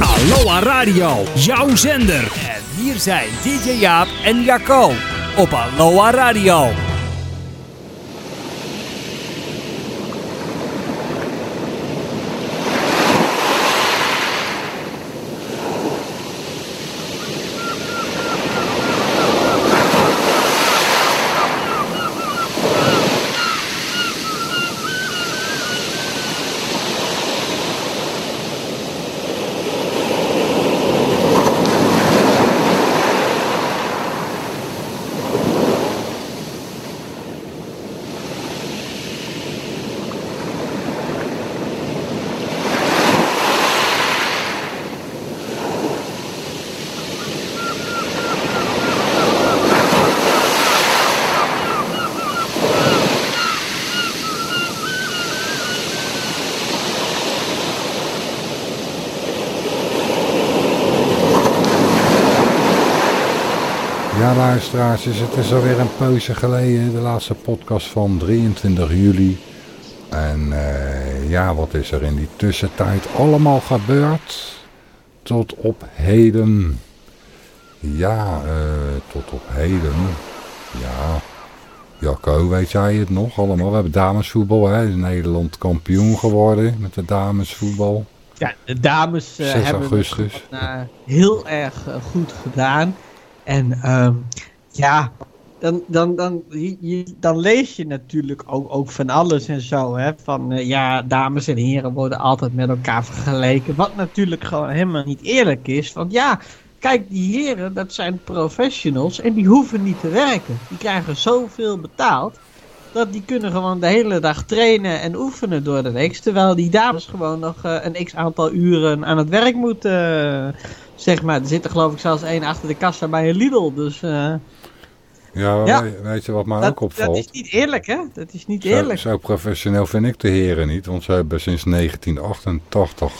Aloha Radio, jouw zender. En hier zijn DJ Jaap en Jacco op Aloha Radio. Ja, luisteraars, het is alweer een poosje geleden, de laatste podcast van 23 juli. En eh, ja, wat is er in die tussentijd allemaal gebeurd? Tot op heden. Ja, eh, tot op heden. Ja, Jacco, weet jij het nog allemaal? We hebben damesvoetbal, hè? Nederland kampioen geworden met de damesvoetbal. Ja, de dames 6 hebben het heel erg goed gedaan. En ehm, ja, dan, dan, dan, dan lees je natuurlijk ook, ook van alles en zo. Hè? Van eh, ja, dames en heren worden altijd met elkaar vergeleken. Wat natuurlijk gewoon helemaal niet eerlijk is. Want ja, kijk, die heren, dat zijn professionals en die hoeven niet te werken. Die krijgen zoveel betaald. Dat die kunnen gewoon de hele dag trainen en oefenen door de week. Terwijl die dames gewoon nog eh, een x aantal uren aan het werk moeten. eh, zeg maar, er zit er geloof ik zelfs één achter de kassa bij een Lidl. Dus Ja, Ja. we- weet je wat mij dat, ook opvalt? dat is niet eerlijk, hè? Dat is niet Zo, eerlijk. zo professioneel vind ik de heren niet, want ze hebben sinds 1988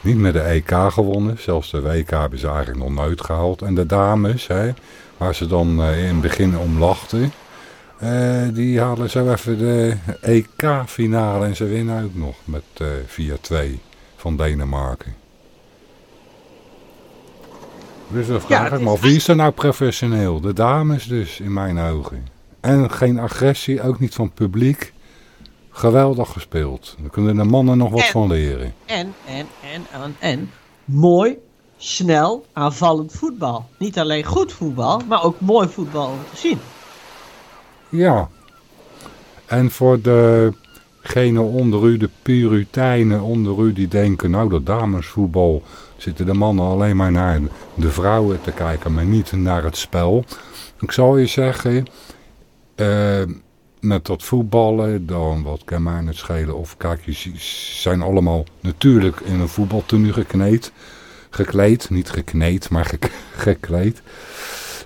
niet meer de EK gewonnen. Zelfs de WK hebben ze eigenlijk nog nooit gehaald. En de dames, hè, waar ze dan eh, in het begin om lachten, eh, die halen zo even de EK-finale en ze winnen ook nog met eh 4-2 van Denemarken. Dus dan vraag ik me af, wie is er nou professioneel? De dames dus, in mijn ogen. En geen agressie, ook niet van het publiek. Geweldig gespeeld. Daar kunnen de mannen nog wat En- van leren. En, en, en, en, en, mooi, snel, aanvallend voetbal. Niet alleen goed voetbal, maar ook mooi voetbal om te zien. Ja. En voor degenen onder u, de puriteinen onder u, die denken, nou dat damesvoetbal zitten de mannen alleen maar naar de vrouwen te kijken, maar niet naar het spel. Ik zal je zeggen, eh, met dat voetballen, dan wat kan mij het schelen. Of kijk, je zijn allemaal natuurlijk in een voetbaltenu gekneed. Gekleed, niet gekneed, maar ge- gekleed.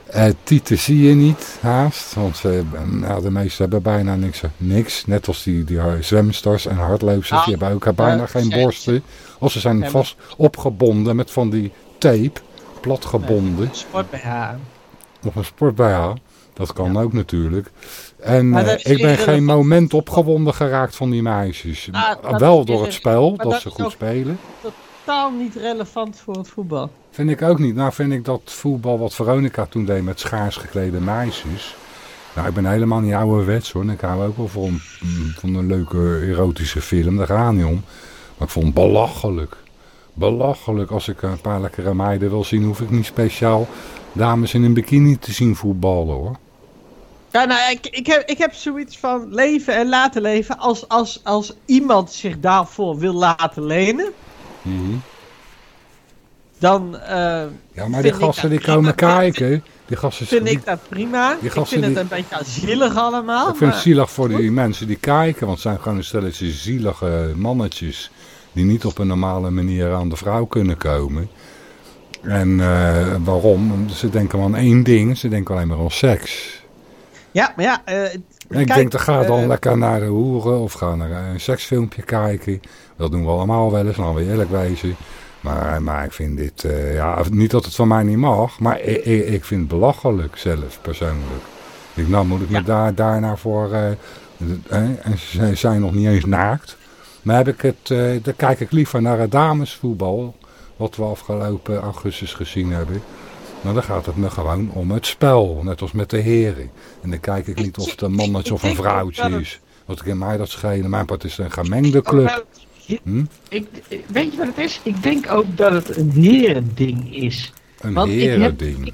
Eh tieten zie je niet haast, want ze, hebben- nou, de meesten hebben bijna niks, niks. Net als die, die zwemsters en hardloopers, Nou, die hebben ook bijna eh, geen borsten. Of ze zijn vast opgebonden met van die tape, platgebonden, Sport BH. of een sport Dat kan ook natuurlijk. En eh, ik ben geen moment opgewonden geraakt van die meisjes. Ah, Wel door het irre- spel, dat, dat ze goed ook- spelen. Totaal niet relevant voor het voetbal. Vind ik ook niet. Nou vind ik dat voetbal wat Veronica toen deed met schaars geklede meisjes. Nou, ik ben helemaal niet ouderwets hoor. Ik hou ook wel van, van een leuke erotische film. Daar gaat niet om. Maar ik vond het belachelijk. Belachelijk. Als ik een paar lekkere meiden wil zien, hoef ik niet speciaal dames in een bikini te zien voetballen hoor. Ja, nou, ik, ik, heb, ik heb zoiets van leven en laten leven. Als, als, als iemand zich daarvoor wil laten lenen, Mhm. dan eh, Ja, maar Vind die gasten die komen prima, kijken. Die gasten vind die- ik dat prima. die Ik vind het een beetje zielig allemaal. Ik vind het maar- zielig voor die mensen die kijken, want het zijn gewoon een stelletje zielige mannetjes die niet op een normale manier aan de vrouw kunnen komen. En eh, waarom? Ze denken maar aan één ding, ze denken alleen maar aan seks. Ja, maar ja. eh, En ik kijk, denk, dan ga dan eh, lekker naar de hoeren of ga naar een seksfilmpje kijken. Dat doen we allemaal wel eens, laten we eerlijk wezen. Maar, maar ik vind dit, eh, ja, niet dat het van mij niet mag, maar ik, ik, vind het belachelijk zelf, persoonlijk. Ik, nou moet ik me Ja. daar, daarna voor, eh, eh, en ze zijn nog niet eens naakt. Maar heb ik het, dan kijk ik liever naar het damesvoetbal wat we afgelopen augustus gezien hebben. Nou, dan gaat het me gewoon om het spel, net als met de heren. En dan kijk ik niet of het een mannetje of een vrouwtje is. Wat ik in mij dat schelen. Mijn part is een gemengde club. Hm? Ik, weet je wat het is? Ik denk ook dat het een herending is. Een Want ik heb- herending.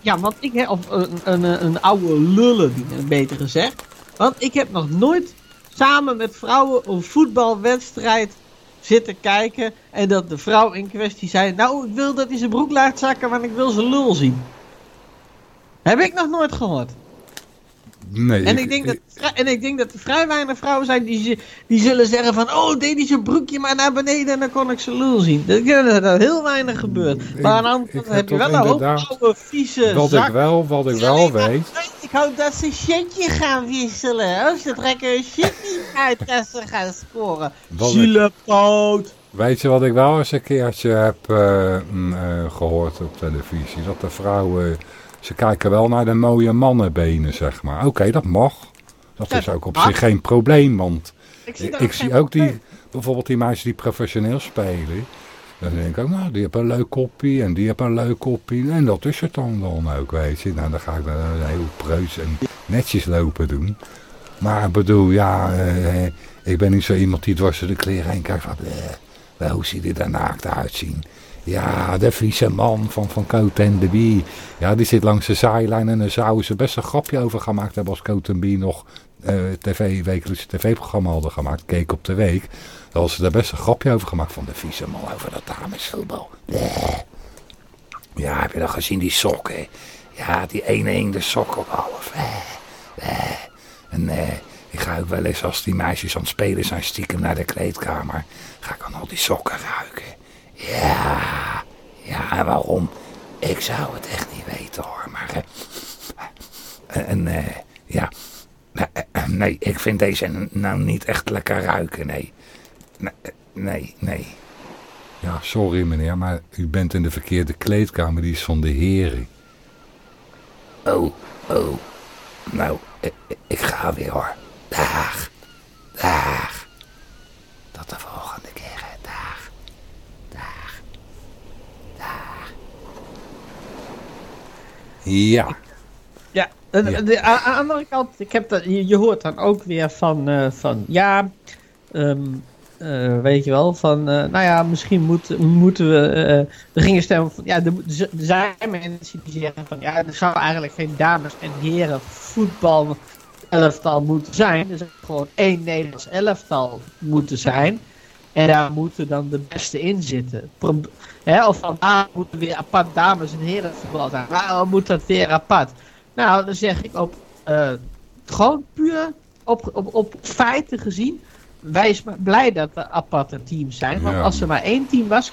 Ja, want ik heb, of een, een, een oude lullen, beter gezegd. Want ik heb nog nooit samen met vrouwen een voetbalwedstrijd zitten kijken. En dat de vrouw in kwestie zei: Nou, ik wil dat hij zijn broek laat zakken, want ik wil zijn lul zien. Heb ik nog nooit gehoord. Nee, En ik, denk dat, en ik denk dat er vrij weinig vrouwen zijn die, ze- die zullen zeggen van... Oh, deed hij zijn broekje maar naar beneden en dan kon ik zijn lul zien. Dat, dat, dat heel weinig gebeurt. Ik- Maar aan de andere kant heb je wel een hoop vieze Wat ik wel, wat ik wel weet. Ik hoop dat ze shitje gaan wisselen. Oh, ze trekken hun shit niet uit als ze gaan scoren. Zielepoot. Weet je wat ik wel eens een keertje heb eh, mm, eh, gehoord op televisie? Dat de vrouwen, ze kijken wel naar de mooie mannenbenen, zeg maar. Oké, dat mag. Dat Ja, is ook op mag. zich geen probleem, want Ik, zie ik, ook die, bijvoorbeeld die meisjes die professioneel spelen. Dan denk ik ook, nou, die hebben een leuk koppie en die hebben een leuk koppie. En dat is het dan dan ook, weet je. Nou, dan ga ik dan heel preus en netjes lopen doen. Maar ik bedoel, ja, eh, ik ben niet zo iemand die dwars door de kleren heen kijkt van... eh, hoe ziet hij er naakt uitzien? Ja, de vieze man van, van Coat en de Bie. Ja, die zit langs de zijlijn en daar zouden ze best een grapje over gemaakt hebben als Coat en Bie nog eh tv, wekelijks tv-programma hadden gemaakt. Keek op de week. Dan hadden ze daar best een grapje over gemaakt van de vieze man over dat damesvoetbal. Ja, heb je dan gezien die sokken? Ja, die ene hing de sok op half. En eh, ik ga ook wel eens als die meisjes aan het spelen zijn stiekem naar de kleedkamer. Ga ik aan al die sokken ruiken. Ja, ja, en waarom? Ik zou het echt niet weten hoor, maar... eh, en eh, ja, nee, eh, nee, ik vind deze nou niet echt lekker ruiken, nee. Nee, eh, nee, nee. Ja, sorry meneer, maar u bent in de verkeerde kleedkamer, die is van de heren. Oh, oh. Nou, ik, ik ga weer hoor. Dag. Dag. Tot de volgende keer. hè. Dag. Dag. Dag. Ja. Ja, de- aan aan de andere kant, ik heb dat, je, je hoort dan ook weer van, eh, van ja, ehm, eh, weet je wel, van, eh, nou ja, misschien moet, moeten we, eh, we gingen stemmen van, ja, er, er zijn mensen die zeggen van, ja, er zou eigenlijk geen dames en heren voetbal elftal moeten zijn. Er zou gewoon één Nederlands elftal moeten zijn. En daar moeten dan de beste in zitten. Pro- Hè, of van, moeten weer apart dames en heren voetbal zijn. Waarom moet dat weer apart? Nou, dan zeg ik op, eh, gewoon puur op, op, op feiten gezien. Wees maar blij dat er aparte teams zijn. Want Ja. als er maar één team was,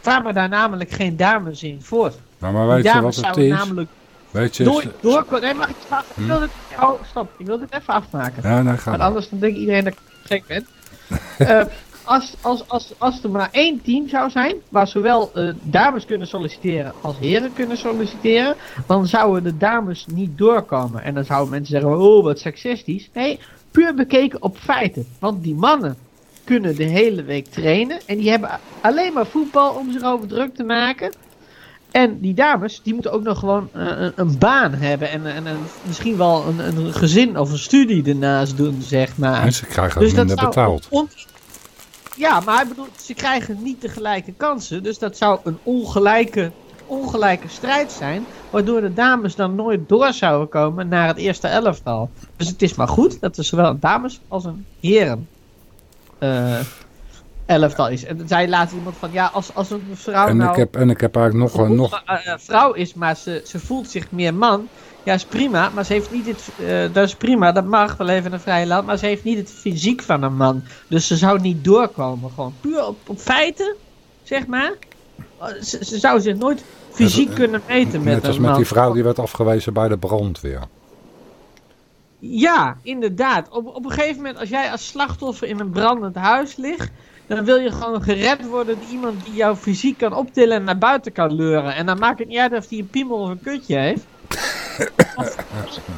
kwamen daar, namelijk geen dames in voort. Nou, maar weet je wat het is? namelijk Weet je... nooit doorkomen. Nee, mag ik? Hm? Wil dit, oh, stop. Ik wil dit even afmaken. Ja, nou ga Want anders dan denkt iedereen dat ik gek ben. Eh, als, als, als, als er maar één team zou zijn, waar zowel eh, dames kunnen solliciteren als heren kunnen solliciteren, dan zouden de dames niet doorkomen. En dan zouden mensen zeggen, oh wat seksistisch. Nee, puur bekeken op feiten. Want die mannen kunnen de hele week trainen en die hebben alleen maar voetbal om zich over druk te maken. En die dames, die moeten ook nog gewoon eh, een, een baan hebben en, en, en misschien wel een, een gezin of een studie ernaast doen, zeg maar. En ze krijgen Dus dat minder zou betaald. Ja, maar ik bedoel, ze krijgen niet de gelijke kansen. Dus dat zou een ongelijke, ongelijke strijd zijn. Waardoor de dames dan nooit door zouden komen naar het eerste elftal. Dus het is maar goed dat er zowel een dames als een heren eh, elftal is. En zij laten iemand van, ja, als, als een vrouw En nou ik heb, en ik heb eigenlijk nog, een- nog een eh, vrouw is, maar ze, ze voelt zich meer man. Ja, is prima, maar ze heeft niet het. eh, dat is prima, dat mag wel even een vrij land. Maar ze heeft niet het fysiek van een man. Dus ze zou niet doorkomen. Gewoon puur op, op feiten, zeg maar. Eh, Ze, ze zou zich nooit fysiek Net- kunnen meten met Net als een met man. die vrouw die werd afgewezen bij de brandweer. Ja, inderdaad. Op, op een gegeven moment, als jij als slachtoffer in een brandend huis ligt. Dan wil je gewoon gered worden door iemand die jou fysiek kan optillen en naar buiten kan leuren. En dan maakt het niet uit of hij een piemel of een kutje heeft. Als,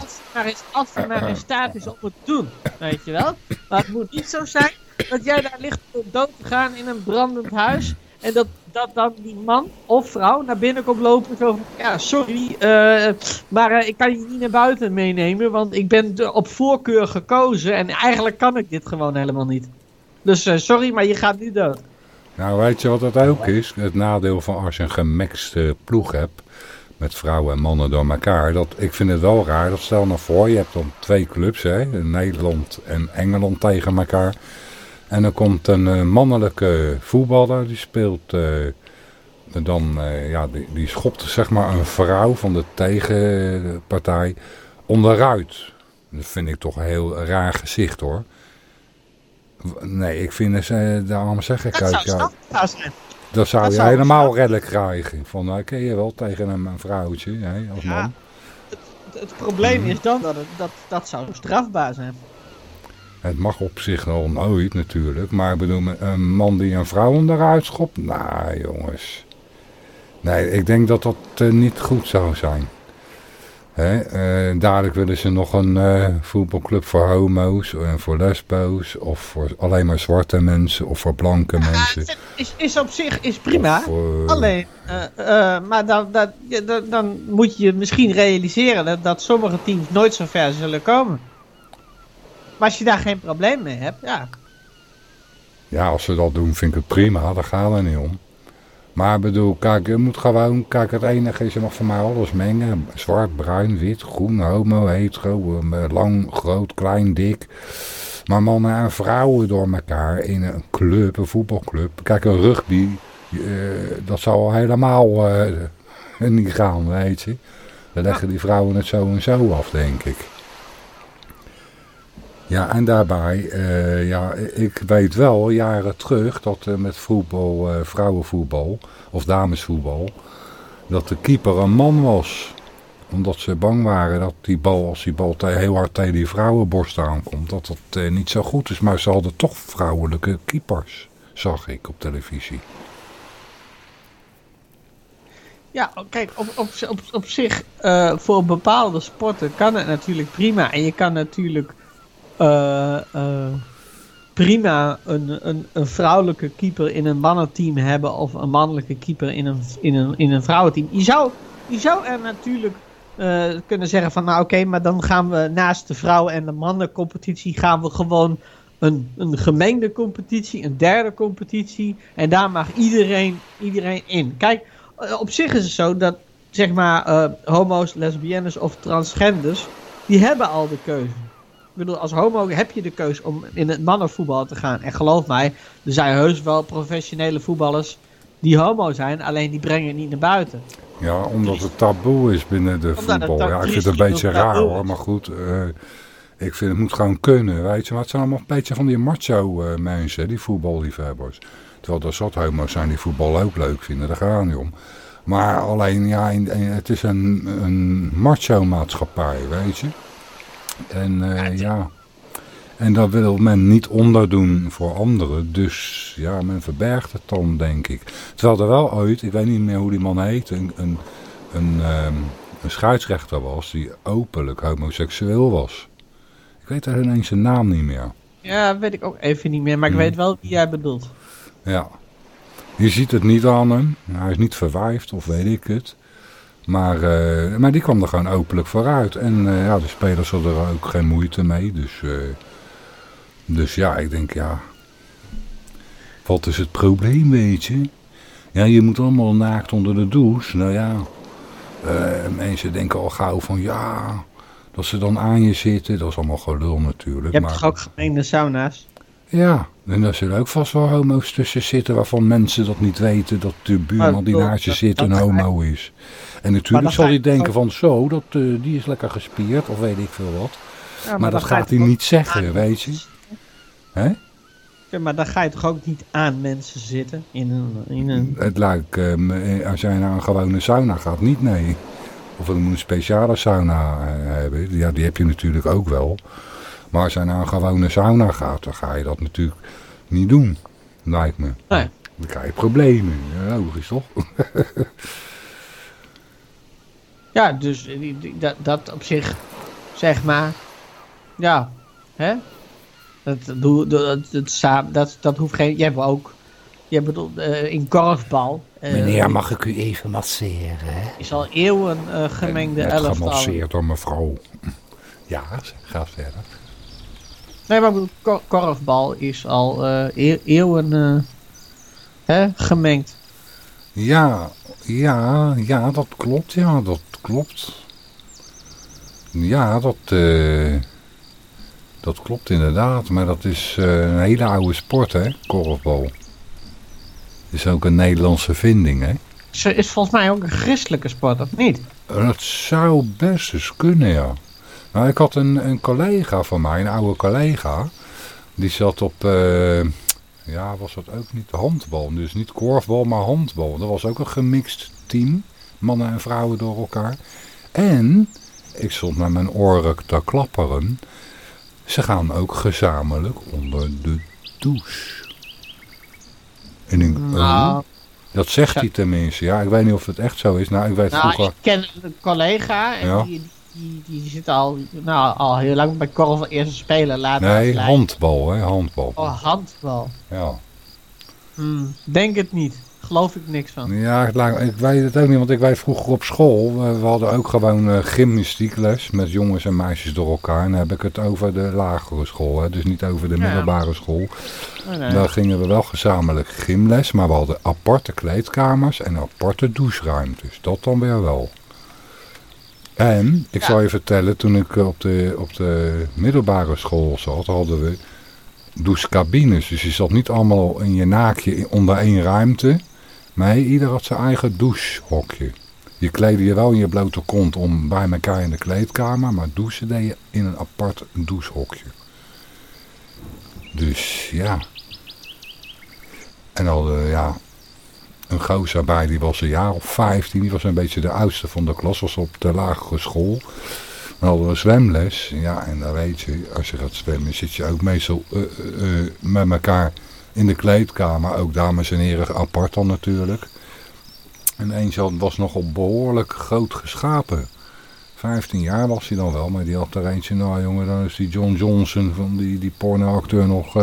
als, maar is, als hij maar in is om het te doen. Weet je wel? Maar het moet niet zo zijn dat jij daar ligt om dood te gaan in een brandend huis. En dat dat dan die man of vrouw naar binnen komt lopen. Zo van, ja, sorry, eh, maar eh, ik kan je niet naar buiten meenemen. Want ik ben op voorkeur gekozen. En eigenlijk kan ik dit gewoon helemaal niet. Dus eh, sorry, maar je gaat nu dood. Nou, weet je wat dat ook is? Het nadeel van als je een gemixte ploeg hebt, met vrouwen en mannen door elkaar. Dat, ik vind het wel raar, dat stel nou voor, je hebt dan twee clubs, hè, Nederland en Engeland tegen elkaar. En dan komt een eh, mannelijke voetballer, die speelt eh, dan, eh, ja, die, die schopt zeg maar een vrouw van de tegenpartij onderuit. Dat vind ik toch een heel raar gezicht hoor. Nee, ik vind het, uh, daarom zeg ik Dat ook, zou ja, dat zou dat je zou helemaal redelijk krijgen. Van, nou, ken je wel tegen een, een vrouwtje, hè, als Ja. man. Het, het probleem is dan dat het, dat, dat zou strafbaar zijn. Het mag op zich wel nooit natuurlijk. Maar ik bedoel, een man die een vrouw onderuit schopt? Nou, jongens. Nee, ik denk dat dat eh, niet goed zou zijn. Hè? eh, dadelijk willen ze nog een eh, voetbalclub voor homo's en voor lesbo's. Of voor alleen maar zwarte mensen of voor blanke mensen. Ja, is, is op zich is prima. Alleen, eh, eh, maar dan, dan, dan, dan moet je misschien realiseren dat, dat sommige teams nooit zo ver zullen komen. Maar als je daar geen probleem mee hebt, ja. Ja, als ze dat doen vind ik het prima, daar gaat het niet om. Maar bedoel, kijk, je moet gewoon, kijk, het enige is, je mag van mij alles mengen. Zwart, bruin, wit, groen, homo, hetero, eh, lang, groot, klein, dik. Maar mannen en vrouwen door elkaar in een club, een voetbalclub. Kijk, een rugby, eh, dat zou al helemaal eh, niet gaan, weet je. Dan leggen die vrouwen het zo en zo af, denk ik. Ja, en daarbij, eh, ja, ik weet wel jaren terug dat eh, met voetbal, eh, vrouwenvoetbal of damesvoetbal, dat de keeper een man was. Omdat ze bang waren dat die bal, als die bal heel hard tegen die vrouwenborst aankomt, dat dat niet zo goed is. Maar ze hadden toch vrouwelijke keepers, zag ik op televisie. Ja, kijk, op, op, op, op zich, voor bepaalde sporten kan het natuurlijk prima. En je kan natuurlijk eh, eh, prima een, een, een vrouwelijke keeper in een mannenteam hebben. Of een mannelijke keeper in een, in een, in een vrouwenteam. Je zou, je zou er natuurlijk eh, kunnen zeggen van, nou oké, maar dan gaan we naast de vrouwen- en de mannencompetitie gaan we gewoon een, een gemengde competitie, een derde competitie. En daar mag iedereen, iedereen in. Kijk, op zich is het zo dat, zeg maar, homo's, lesbiennes of transgenders, die hebben al de keuze. Ik bedoel, als homo heb je de keuze om in het mannenvoetbal te gaan. En geloof mij, er zijn heus wel professionele voetballers die homo zijn, alleen die brengen het niet naar buiten. Ja, omdat het taboe is binnen de Omdat voetbal. Ja, ik vind het een beetje raar hoor, maar goed. eh, ik vind het moet gewoon kunnen, weet je. Maar het zijn allemaal een beetje van die macho eh, mensen, die voetballiefhebbers. Terwijl er zat homo's zijn die voetbal ook leuk vinden, daar gaat niet om. Maar alleen, ja, het is een, een macho maatschappij, weet je. En eh, ja, en dat wil men niet onderdoen voor anderen. Dus ja, men verbergt het dan, denk ik. Terwijl er wel ooit, ik weet niet meer hoe die man heet, een, een, een, ehm, een scheidsrechter was die openlijk homoseksueel was. Ik weet daar ineens zijn naam niet meer. Ja, weet ik ook even niet meer, maar ik Hmm. weet wel wie jij bedoelt. Ja. Je ziet het niet aan hem. Hij is niet verwijfd of weet ik het. Maar, eh, maar die kwam er gewoon openlijk vooruit. En eh, ja, de spelers hadden er ook geen moeite mee. Dus, eh, dus ja, ik denk ja. Wat is het probleem, weet je? Ja, je moet allemaal naakt onder de douche. Nou ja, mensen denken al gauw van ja, dat ze dan aan je zitten. Dat is allemaal gelul natuurlijk. Je hebt maar... toch ook gemengde sauna's? Ja, en daar zullen ook vast wel homo's tussen zitten waarvan mensen dat niet weten dat de buurman die naast je zit een homo is. En natuurlijk zal hij denken ook- van zo, dat, eh, die is lekker gespierd of weet ik veel wat. Ja, maar, dat gaat hij niet zeggen, weet je. Hè? Ja, maar dan ga je toch ook niet aan mensen zitten in een... In een... Het lijkt, eh, als jij naar een gewone sauna gaat, niet nee. Of je moet een speciale sauna eh, hebben. Ja, die heb je natuurlijk ook wel. Maar als jij naar een gewone sauna gaat, dan ga je dat natuurlijk niet doen. Lijkt me. Nee. Dan krijg je problemen. Ja, logisch toch? Ja, dus die- die- dat, dat op zich, zeg maar, ja, hè? Dat, doe- dat, dat, dat, dat, dat hoeft geen, je hebt ook Je bedoelt uh, in korfbal. Uh, Meneer, mag ik u even masseren? Is al eeuwen uh, gemengde elftal. gemasseerd door mevrouw. Ja, ga verder. Nee, maar kor korfbal is al e eeuwen hè, gemengd. Ja, ja, ja, dat klopt. Ja, dat klopt. Ja, dat, dat klopt inderdaad. Maar dat is een hele oude sport, hè, korfbal is ook een Nederlandse vinding, hè? Ze is volgens mij ook een christelijke sport, of niet? Dat zou best eens kunnen, ja. Nou, ik had een, een collega van mij, een oude collega. Die zat op, uh, ja, was dat ook niet handbal. Dus niet korfbal, maar handbal. Dat was ook een gemixt team. Mannen en vrouwen door elkaar. En, ik stond met mijn oren te klapperen. Ze gaan ook gezamenlijk onder de douche. En ik, nou, dat zegt hij tenminste. Ja, ik weet niet of het echt zo is. Nou, ik weet nou, vroeger... ik ken een collega en die, die, die zit al, nou, al heel lang bij Korfbal eerste spelen. Later nee, handbal, hè, handbal. Oh, handbal. Ja. Hmm, denk het niet geloof ik niks van. Ja, ik weet het ook niet, want ik weet vroeger op school, we hadden ook gewoon uh, gymnastiekles met jongens en meisjes door elkaar. En dan heb ik het over de lagere school, hè, dus niet over de middelbare school. Oh, nee. Daar gingen we wel gezamenlijk gymles, maar we hadden aparte kleedkamers en aparte doucheruimtes. Dat dan weer wel. En, ik zal je vertellen, toen ik op de, op de middelbare school zat, hadden we douchecabines. Dus je zat niet allemaal in je naakje onder één ruimte. Nee, ieder had zijn eigen douchehokje. Je kleedde je wel in je blote kont om bij elkaar in de kleedkamer, maar douchen deed je in een apart douchehokje. Dus ja. En al ja, een gozer bij, die was een jaar of 15, die was een beetje de oudste van de klas, was op de lagere school. Dan hadden we zwemles, ja, en dan weet je, als je gaat zwemmen zit je ook meestal uh, uh, met elkaar in de kleedkamer, ook dames en heren apart dan natuurlijk. En eentje was nogal behoorlijk groot geschapen. 15 jaar was hij dan wel, maar die had er eentje, nou jongen, dan is die John Johnson van die, die pornoacteur nog,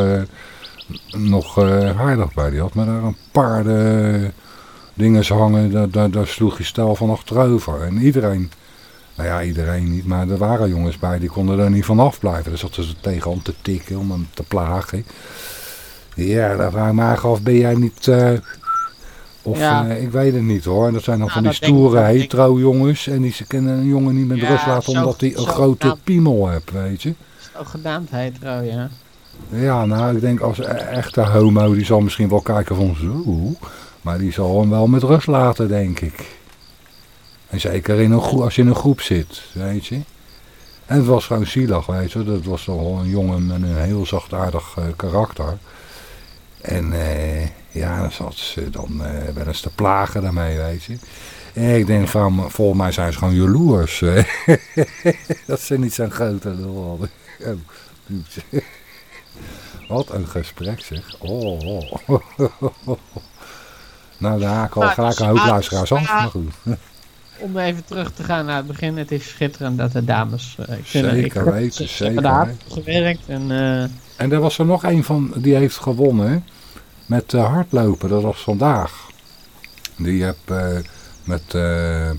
nog uh, aardig bij. Die had maar daar een paar uh, dingen hangen, daar, daar, daar sloeg je stel van achterover. En iedereen, nou ja, iedereen niet, maar er waren jongens bij, die konden er niet van afblijven. Dus zaten ze tegenaan te tikken om hem te plagen. Ja, dan vraag ik me af, ben jij niet... Uh, of, ja. uh, ik weet het niet hoor. En dat zijn dan nou, van die stoere hetero jongens. En die ze kunnen een jongen niet met ja, rust laten omdat hij een grote gedaan. piemel heeft, weet je. Zo gedaan hetero, ja. Ja, nou ik denk als e- echte homo, die zal misschien wel kijken van zo. Maar die zal hem wel met rust laten, denk ik. En zeker in een als je in een groep zit, weet je. En het was gewoon zielig, weet je. Dat was toch een jongen met een heel zachtaardig uh, karakter. En uh, ja, dan zat ze dan uh, wel eens te plagen daarmee, weet je. En ik denk van, volgens mij zijn ze gewoon jaloers. dat ze niet zo'n grote lul hadden. Wat een gesprek zeg. Oh, oh. nou, daar haak al nou, gelijk een hoop luisteraars af. Maar goed. Om even terug te gaan naar het begin. Het is schitterend dat de dames... Uh, ik zeker ik weten, zeker. Hebben gewerkt. En, uh, en er was er nog een van, die heeft gewonnen met uh, hardlopen. Dat was vandaag. Die heb uh, met uh,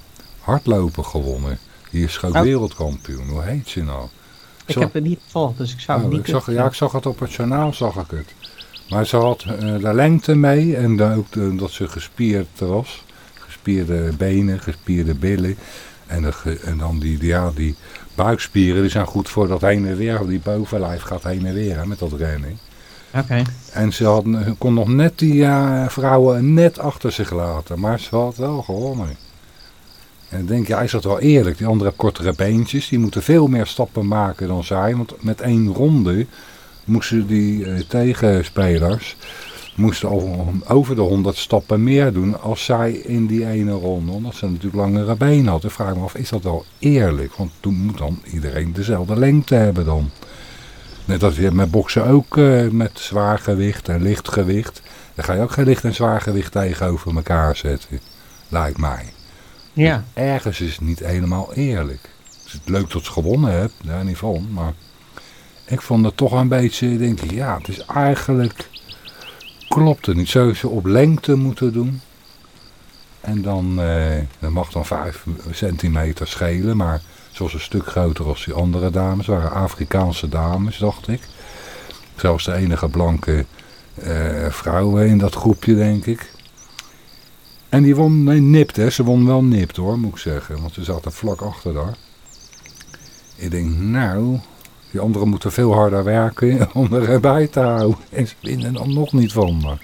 hardlopen gewonnen. Die is groot oh. wereldkampioen. Hoe heet ze nou? Ik heb het niet gevolgd, dus ik zou het oh, niet ik zag, Ja, ik zag het op het journaal, zag ik het. Maar ze had de lengte mee en de, ook de, dat ze gespierd was. Gespierde benen, gespierde billen. En, de, en dan die, ja, die buikspieren, die zijn goed voor dat heen en weer. Die bovenlijf gaat heen en weer hè, met dat rennen. Oké. En ze, had, kon nog net die uh, vrouwen net achter zich laten. Maar ze had wel gewonnen. En dan denk je, is dat wel eerlijk? Die andere kortere beentjes, die moeten veel meer stappen maken dan zij. Want met één ronde moesten die uh, tegenspelers moesten over de 100 stappen meer doen als zij in die ene ronde. Omdat ze natuurlijk langere benen hadden. Vraag me af, is dat wel eerlijk? Want toen moet dan iedereen dezelfde lengte hebben dan. Net als je met boksen ook uh, met zwaar gewicht en licht gewicht. Dan ga je ook geen licht en zwaar gewicht tegenover elkaar zetten. Lijkt mij. Ja. Ergens is het niet helemaal eerlijk. Het is leuk dat ze gewonnen hebt, daar niet van. Maar ik vond het toch een beetje, denk ik, ja, het is eigenlijk klopte niet. Zou ze op lengte moeten doen. En dan, eh, dat mag dan 5 centimeter schelen, maar ze was een stuk groter als die andere dames. waren Afrikaanse dames, dacht ik. Zelfs de enige blanke eh in dat groepje, denk ik. En die won nee, nipt, hè. Ze won wel nipt, hoor, moet ik zeggen. Want ze zat er vlak achter daar. Ik denk, nou, die anderen moeten veel harder werken om erbij te houden. En ze winnen dan nog niet van me.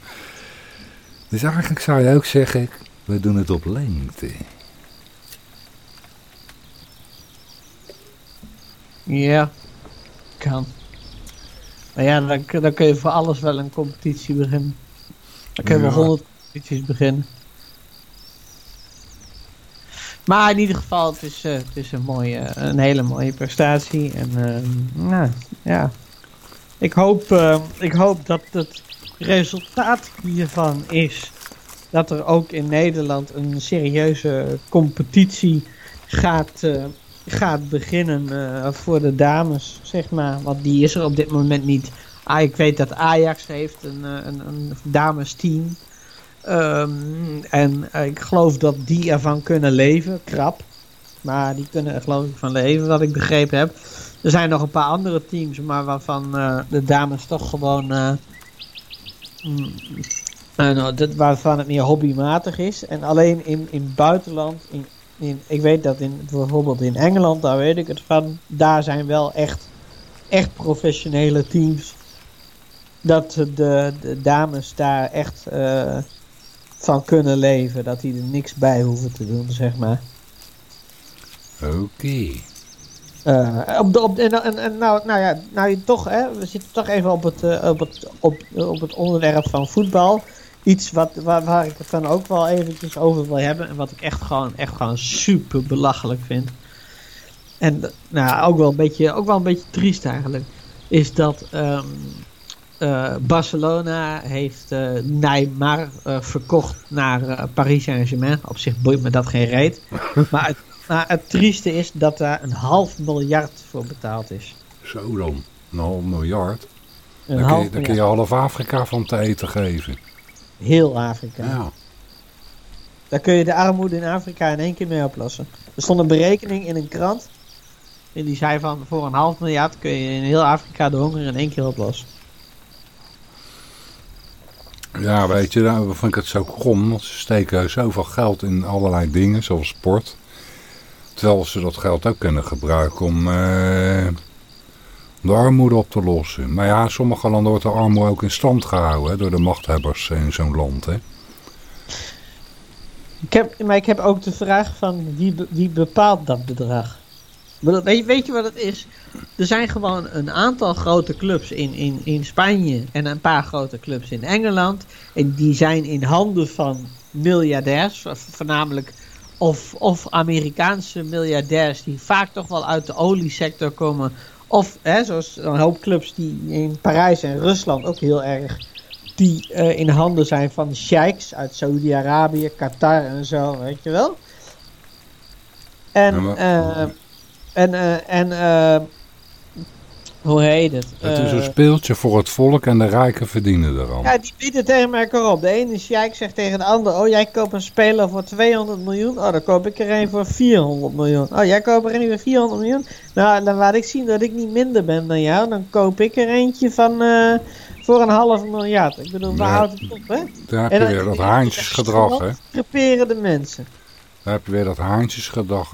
Dus eigenlijk zou je ook zeggen, we doen het op lengte. Ja, kan. Maar ja, dan, kun- dan kun je voor alles wel een competitie beginnen. Dan kun je wel Ja. honderd competities beginnen. Maar in ieder geval, het is, eh, het is een, mooie, een hele mooie prestatie. En ehm, nou, ja. Ik hoop, eh, ik hoop dat het resultaat hiervan is dat er ook in Nederland een serieuze competitie gaat, eh, gaat beginnen voor de dames, zeg maar. Want die is er op dit moment niet. Ah, ik weet dat Ajax heeft een, een, een damesteam. Ehm, en ik geloof dat die ervan kunnen leven, krap. Maar die kunnen er geloof ik van leven, wat ik begrepen heb. Er zijn nog een paar andere teams, maar waarvan eh, de dames toch gewoon... eh, mm, eh, nou, dat, waarvan het meer hobbymatig is. En alleen in, in buitenland, in, in, ik weet dat in, bijvoorbeeld in Engeland, daar weet ik het van, daar zijn wel echt, echt professionele teams. Dat de, de dames daar echt van kunnen leven. Dat die er niks bij hoeven te doen, zeg maar. Oké. Eh, op de, op, en, en, en nou, nou ja, nou je toch, hè, we zitten toch even op het, eh, op het, op, op het onderwerp van voetbal. Iets wat, waar, waar ik het dan ook wel eventjes over wil hebben. En wat ik echt gewoon, echt gewoon super belachelijk vind. En nou, ook, wel een beetje, ook wel een beetje triest eigenlijk. Is dat ehm, eh, Barcelona heeft eh, Neymar eh, verkocht naar Paris Saint-Germain. Op zich boeit me dat geen reet. maar, het, maar het trieste is dat daar een half miljard voor betaald is. Zo dan. Een half miljard. Een Dan kun, je, dan kun je miljard. half Afrika van te eten geven. Heel Afrika. Ja. Daar kun je de armoede in Afrika in één keer mee oplossen. Er stond een berekening in een krant. En die zei van voor een half miljard kun je in heel Afrika de honger in één keer oplossen. Ja, weet je, daar vind ik het zo krom. Want ze steken zoveel geld in allerlei dingen, zoals sport. Terwijl ze dat geld ook kunnen gebruiken om eh, de armoede op te lossen. Maar ja, sommige landen wordt de armoede ook in stand gehouden door de machthebbers in zo'n land. Hè. Ik heb, maar ik heb ook de vraag van wie, wie bepaalt dat bedrag? Maar dat- Weet je, weet je wat het is? Er zijn gewoon een aantal grote clubs in, in, in Spanje en een paar grote clubs in Engeland. En die zijn in handen van miljardairs, vo- voornamelijk of, of Amerikaanse miljardairs die vaak toch wel uit de oliesector komen. Of hè, zoals een hoop clubs die in Parijs en Rusland ook heel erg die eh, in handen zijn van sheiks uit Saudi-Arabië, Qatar en zo, weet je wel. En, Ja, maar- eh, en, eh, en eh, hoe heet het? Het is Eh, een speeltje voor het volk en de rijken verdienen eraan. ja, die bieden tegen elkaar op. De ene sheik zegt tegen de ander: Oh, jij koopt een speler voor 200 miljoen. Oh, dan koop ik er een voor 400 miljoen. Oh, jij koopt er een voor 400 miljoen. Nou, dan laat ik zien dat ik niet minder ben dan jou. Dan koop ik er eentje van. voor een half miljard. Ik bedoel, waar Ja. houdt het op, hè? Daar heb En je dan- weer dat haantjesgedrag, hè. Creperen de mensen. Daar heb je weer dat haantjesgedrag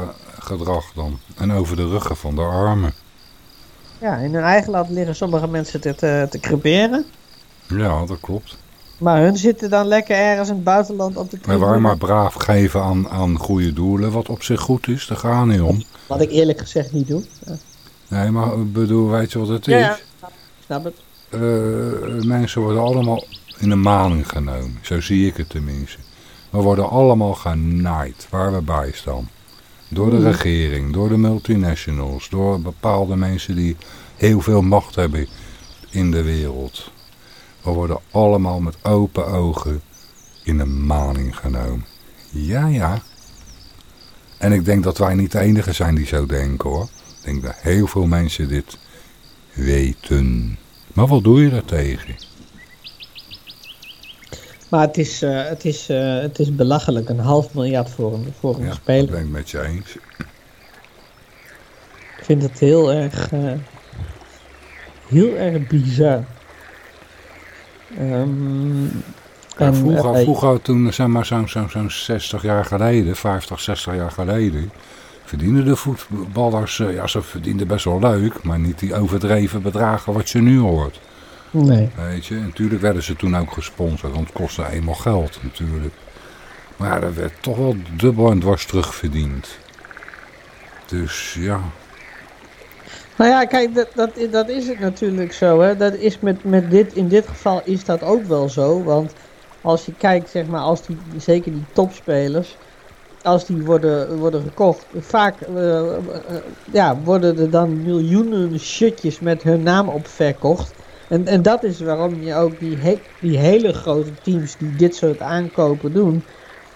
gedrag dan. En over de ruggen van de armen. Ja, in hun eigen land liggen sommige mensen te, te, te creperen. Ja, dat klopt. Maar hun zitten dan lekker ergens in het buitenland op de Maar waar maar braaf geven aan, aan goede doelen, wat op zich goed is, daar gaat niet om. Wat ik eerlijk gezegd niet doe. Nee, maar bedoel, weet je wat het is? Ja, ja. Snap het? Eh, mensen worden allemaal in de maling genomen. Zo zie ik het tenminste. We worden allemaal genaaid waar we bij staan. Door de regering, door de multinationals, door bepaalde mensen die heel veel macht hebben in de wereld. We worden allemaal met open ogen in de maling genomen. Ja, ja. En ik denk dat wij niet de enige zijn die zo denken hoor. Ik denk dat heel veel mensen dit weten. Maar wat doe je daartegen? Maar het is, eh, het, is, eh, het is belachelijk, een half miljard voor een, voor een Ja, speler. dat ben ik met je eens. Ik vind het heel erg, eh, heel erg bizar. Ja, en, vroeger, vroeger toen, zeg maar, zo'n zo'n zo'n 60 jaar geleden, 50, 60 jaar geleden, verdienden de voetballers, ja, ze verdienden best wel leuk, maar niet die overdreven bedragen wat je nu hoort. Nee. Weet je, en natuurlijk werden ze toen ook gesponsord, want het kostte eenmaal geld natuurlijk. Maar er werd toch wel dubbel en dwars terugverdiend. Dus ja, Nou ja, kijk, dat, dat, dat is het natuurlijk zo. Hè. Dat is met, met dit, in dit geval is dat ook wel zo. Want als je kijkt, zeg maar, als die, zeker die topspelers, als die worden, worden gekocht, vaak eh, eh, ja, worden er dan miljoenen shirtjes met hun naam op verkocht. En, en dat is waarom je ook die, he- die hele grote teams die dit soort aankopen doen,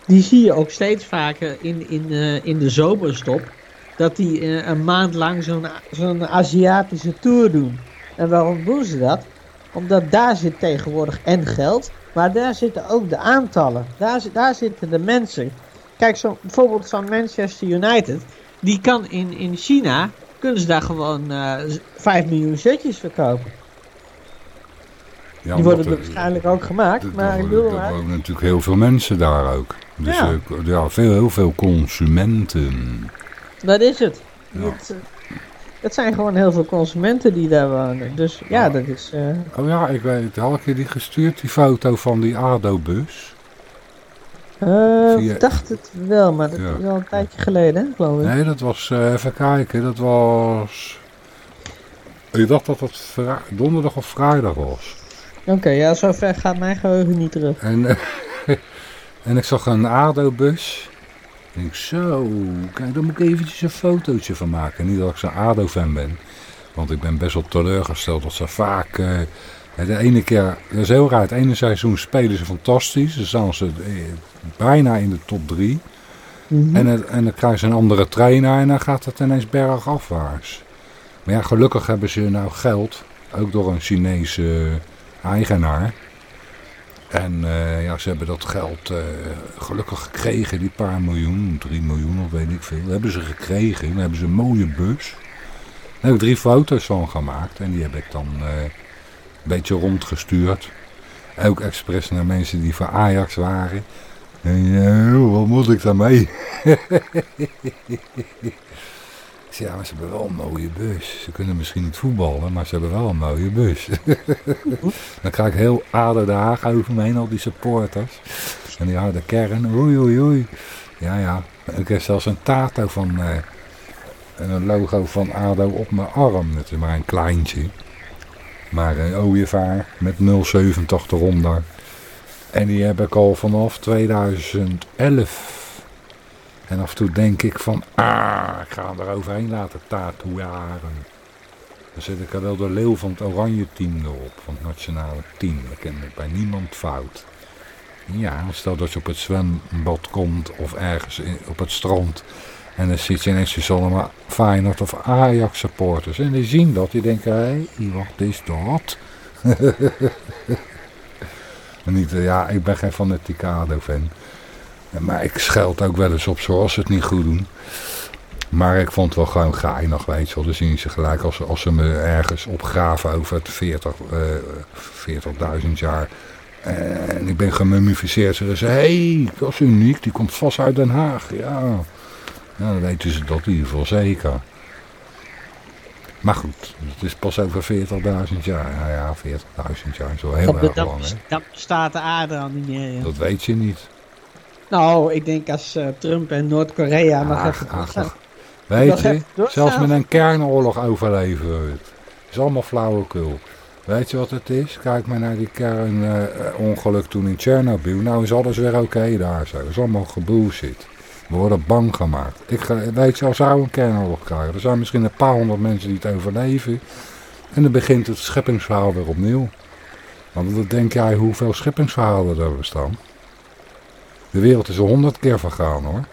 die zie je ook steeds vaker in, in, eh, in de zomerstop. Dat die eh, een maand lang zo'n zo'n Aziatische tour doen. En waarom doen ze dat? Omdat daar zit tegenwoordig en geld, maar daar zitten ook de aantallen. Daar, daar zitten de mensen. Kijk, zo, bijvoorbeeld van Manchester United. Die kan in, in China, kunnen ze daar gewoon eh 5 miljoen shirtjes verkopen. Ja Die worden er waarschijnlijk ook gemaakt, maar er- ik bedoel Er maar... wonen natuurlijk heel veel mensen daar ook. Dus Ja. ja veel, heel veel consumenten. Dat is het. Ja. Het, eh, het zijn gewoon heel veel consumenten die daar wonen. Dus ja, dat is... eh, Oh ja, ik weet, had ik je die gestuurd, die foto van die ADO-bus? eh, ik dacht het wel, maar dat is wel een tijdje geleden, geloof ik. Nee, dat was, eh, even kijken, dat was... Ik dacht dat het vri- donderdag of vrijdag was. Oké, ja, zover gaat mijn geheugen niet terug. En, eh, en ik zag een ADO-bus. Ik denk, zo, kijk, daar moet ik eventjes een fotootje van maken. Niet dat ik zo'n ADO-fan ben. Want ik ben best wel teleurgesteld dat ze vaak... eh, de ene keer, dat is heel raar, het ene seizoen spelen ze fantastisch. Dan staan ze eh, bijna in de top drie. Mhm. En, het, en dan krijgen ze een andere trainer en dan gaat het ineens bergafwaarts. Maar ja, gelukkig hebben ze nou geld. Ook door een Chinese eigenaar. En eh, ja, ze hebben dat geld eh, gelukkig gekregen, die paar miljoen, drie miljoen of weet ik veel. Hebben ze gekregen. Dan hebben ze een mooie bus. Daar heb ik drie foto's van gemaakt. En die heb ik dan eh, een beetje rondgestuurd. Ook expres naar mensen die voor Ajax waren. En wat moet ik daarmee? Ik zei, ja, maar ze hebben wel een mooie bus. Ze kunnen misschien niet voetballen, maar ze hebben wel een mooie bus. Dan krijg ik heel Ader de Haag over me heen, al die supporters. En die harde kern, oei oei oei. Ja, ja. Ik heb zelfs een tato van, eh, een logo van ADO op mijn arm. Dat is maar een kleintje. Maar een ooievaar met 0,87 eronder. En die heb ik al vanaf 2011. En af en toe denk ik van, ah, ik ga hem er overheen laten tatoeëren. Dan zet ik er wel de leeuw van het oranje team erop, van het nationale team. Dat ken ik bij niemand fout. Ja, stel dat je op het zwembad komt of ergens op het strand. En dan zit je ineens allemaal Feyenoord of Ajax supporters. En die zien dat, die denken, hé, hey, wat is dat? Niet, eh, ja, ik ben geen fanatieke ADO-fan. Maar ik scheld ook wel eens op zoals ze het niet goed doen. Maar ik vond het wel gewoon geinig, weet je wel. Dan zien ze gelijk als, ze- als ze me ergens opgraven over het 40, eh 40.000 jaar. En ik ben gemummificeerd. Ze zeggen, hé, hey, dat is uniek, die komt vast uit Den Haag. Ja, ja dan weten ze dat in ieder geval zeker. Maar goed, het is pas over 40.000 jaar. Nou ja, 40.000 jaar is wel heel Dat, erg lang, dat bestaat de aarde al niet meer. ja. Dat weet je niet. Nou, ik denk als eh, Trump en Noord-Korea nog even ach, doorgaan. ach. Weet je, zelfs met een kernoorlog overleven we het. is allemaal flauwekul. Weet je wat het is? Kijk maar naar die kernongeluk toen in Tsjernobyl. Nou is alles weer oké daar zo. Het is allemaal gebullshit. We worden bang gemaakt. Ik ga, weet je, als we een kernoorlog krijgen, er zijn misschien een paar honderd mensen die het overleven. En dan begint het scheppingsverhaal weer opnieuw. Want wat denk jij hoeveel scheppingsverhalen er bestaan? De wereld is er honderd keer vergaan hoor.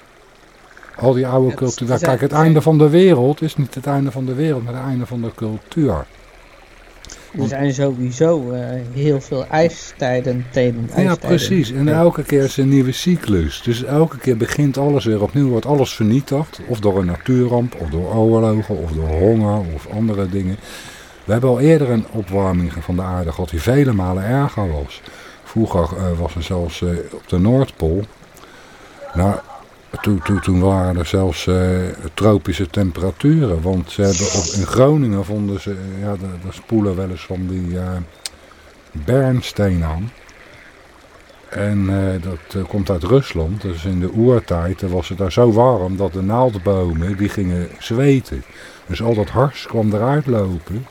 Al die oude Ja, cultuur. is Kijk, het einde van de wereld is niet het einde van de wereld, maar het einde van de cultuur. Er zijn sowieso eh, heel veel ijstijden, tijden, Ja, ijstijden. precies. En elke keer is een nieuwe cyclus. Dus elke keer begint alles weer opnieuw. Wordt alles vernietigd. Of door een natuurramp, of door oorlogen, of door honger, of andere dingen. We hebben al eerder een opwarming van de aarde gehad die vele malen erger was. Vroeger eh, was er zelfs eh, op de Noordpool. Nou, toen, waren er zelfs eh, tropische temperaturen. Want ze hebben in Groningen vonden ze, ja, daar spoelen wel eens van die bernsteen aan. En dat komt uit Rusland. Dus in de oertijd was het daar zo warm dat de naaldbomen die gingen zweten. Dus al dat hars kwam eruit lopen.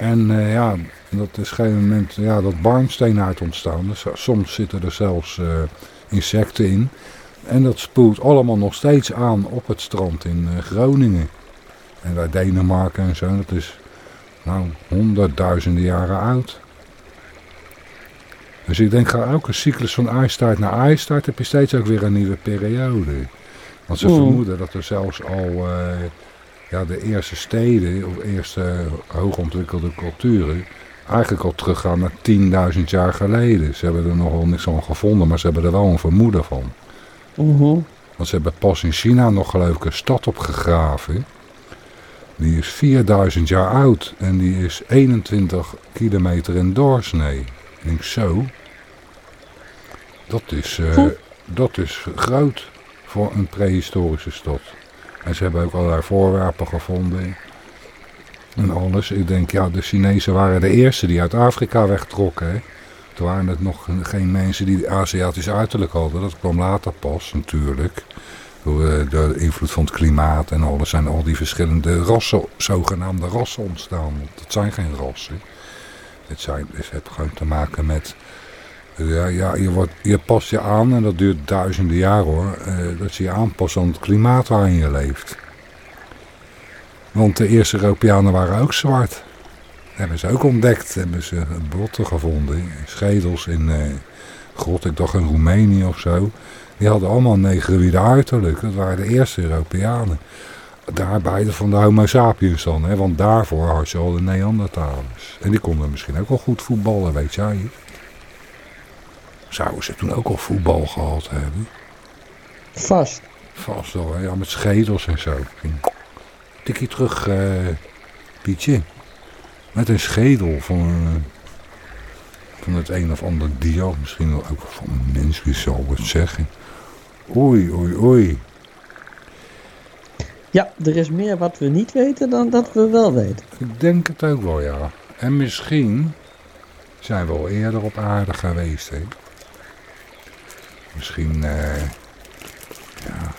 En eh, ja, dat is op een gegeven moment ja, dat barnsteen uit ontstaan. Dus soms zitten er zelfs eh, insecten in. En dat spoelt allemaal nog steeds aan op het strand in eh, Groningen. En bij Denemarken en zo. Dat is nou honderdduizenden jaren oud. Dus ik denk, ga elke cyclus van ijstijd naar ijstijd heb je steeds ook weer een nieuwe periode. Want ze Mm. vermoeden dat er zelfs al eh, ja, de eerste steden of eerste hoogontwikkelde culturen eigenlijk al teruggaan naar 10.000 jaar geleden. Ze hebben er nog wel niks van gevonden, maar ze hebben er wel een vermoeden van. Mhm. Want ze hebben pas in China nog geloof ik een stad opgegraven. Die is 4000 jaar oud en die is 21 kilometer in doorsnee. Ik denk zo. Dat is, eh, dat is groot voor een prehistorische stad. En ze hebben ook allerlei voorwerpen gevonden. En alles. Ik denk, ja, de Chinezen waren de eerste die uit Afrika wegtrokken. Toen waren het nog geen mensen die Aziatisch uiterlijk hadden. Dat kwam later pas natuurlijk. Door eh, de invloed van het klimaat en alles zijn al die verschillende rassen, zogenaamde rassen ontstaan. Want het zijn geen rassen. Het, zijn, het heeft gewoon te maken met... Ja, ja je, wordt, je past je aan en dat duurt duizenden jaren hoor. eh, dat je je aanpast aan het klimaat waarin je leeft. Want de eerste Europeanen waren ook zwart. Hebben ze ook ontdekt. Hebben ze botten gevonden. Schedels in eh grot, ik dacht in Roemenië of zo. Die hadden allemaal negroïde uiterlijk. Dat waren de eerste Europeanen. Daarbij de van de Homo sapiens dan. Hè? Want daarvoor had je al de Neandertalers. En die konden misschien ook wel goed voetballen, weet jij. Zouden ze toen ook al voetbal gehad hebben? Vast. Vast wel, hè? ja, met schedels en zo. Tikje terug, eh, Pietje. Met een schedel van, eh, van het een of ander dier. Misschien wel ook van een mens, wie zal het zeggen. Oei, oei, oei. Ja, er is meer wat we niet weten dan dat we wel weten. Ik denk het ook wel, ja. En misschien zijn we al eerder op aarde geweest, hè. Misschien, eh, ja,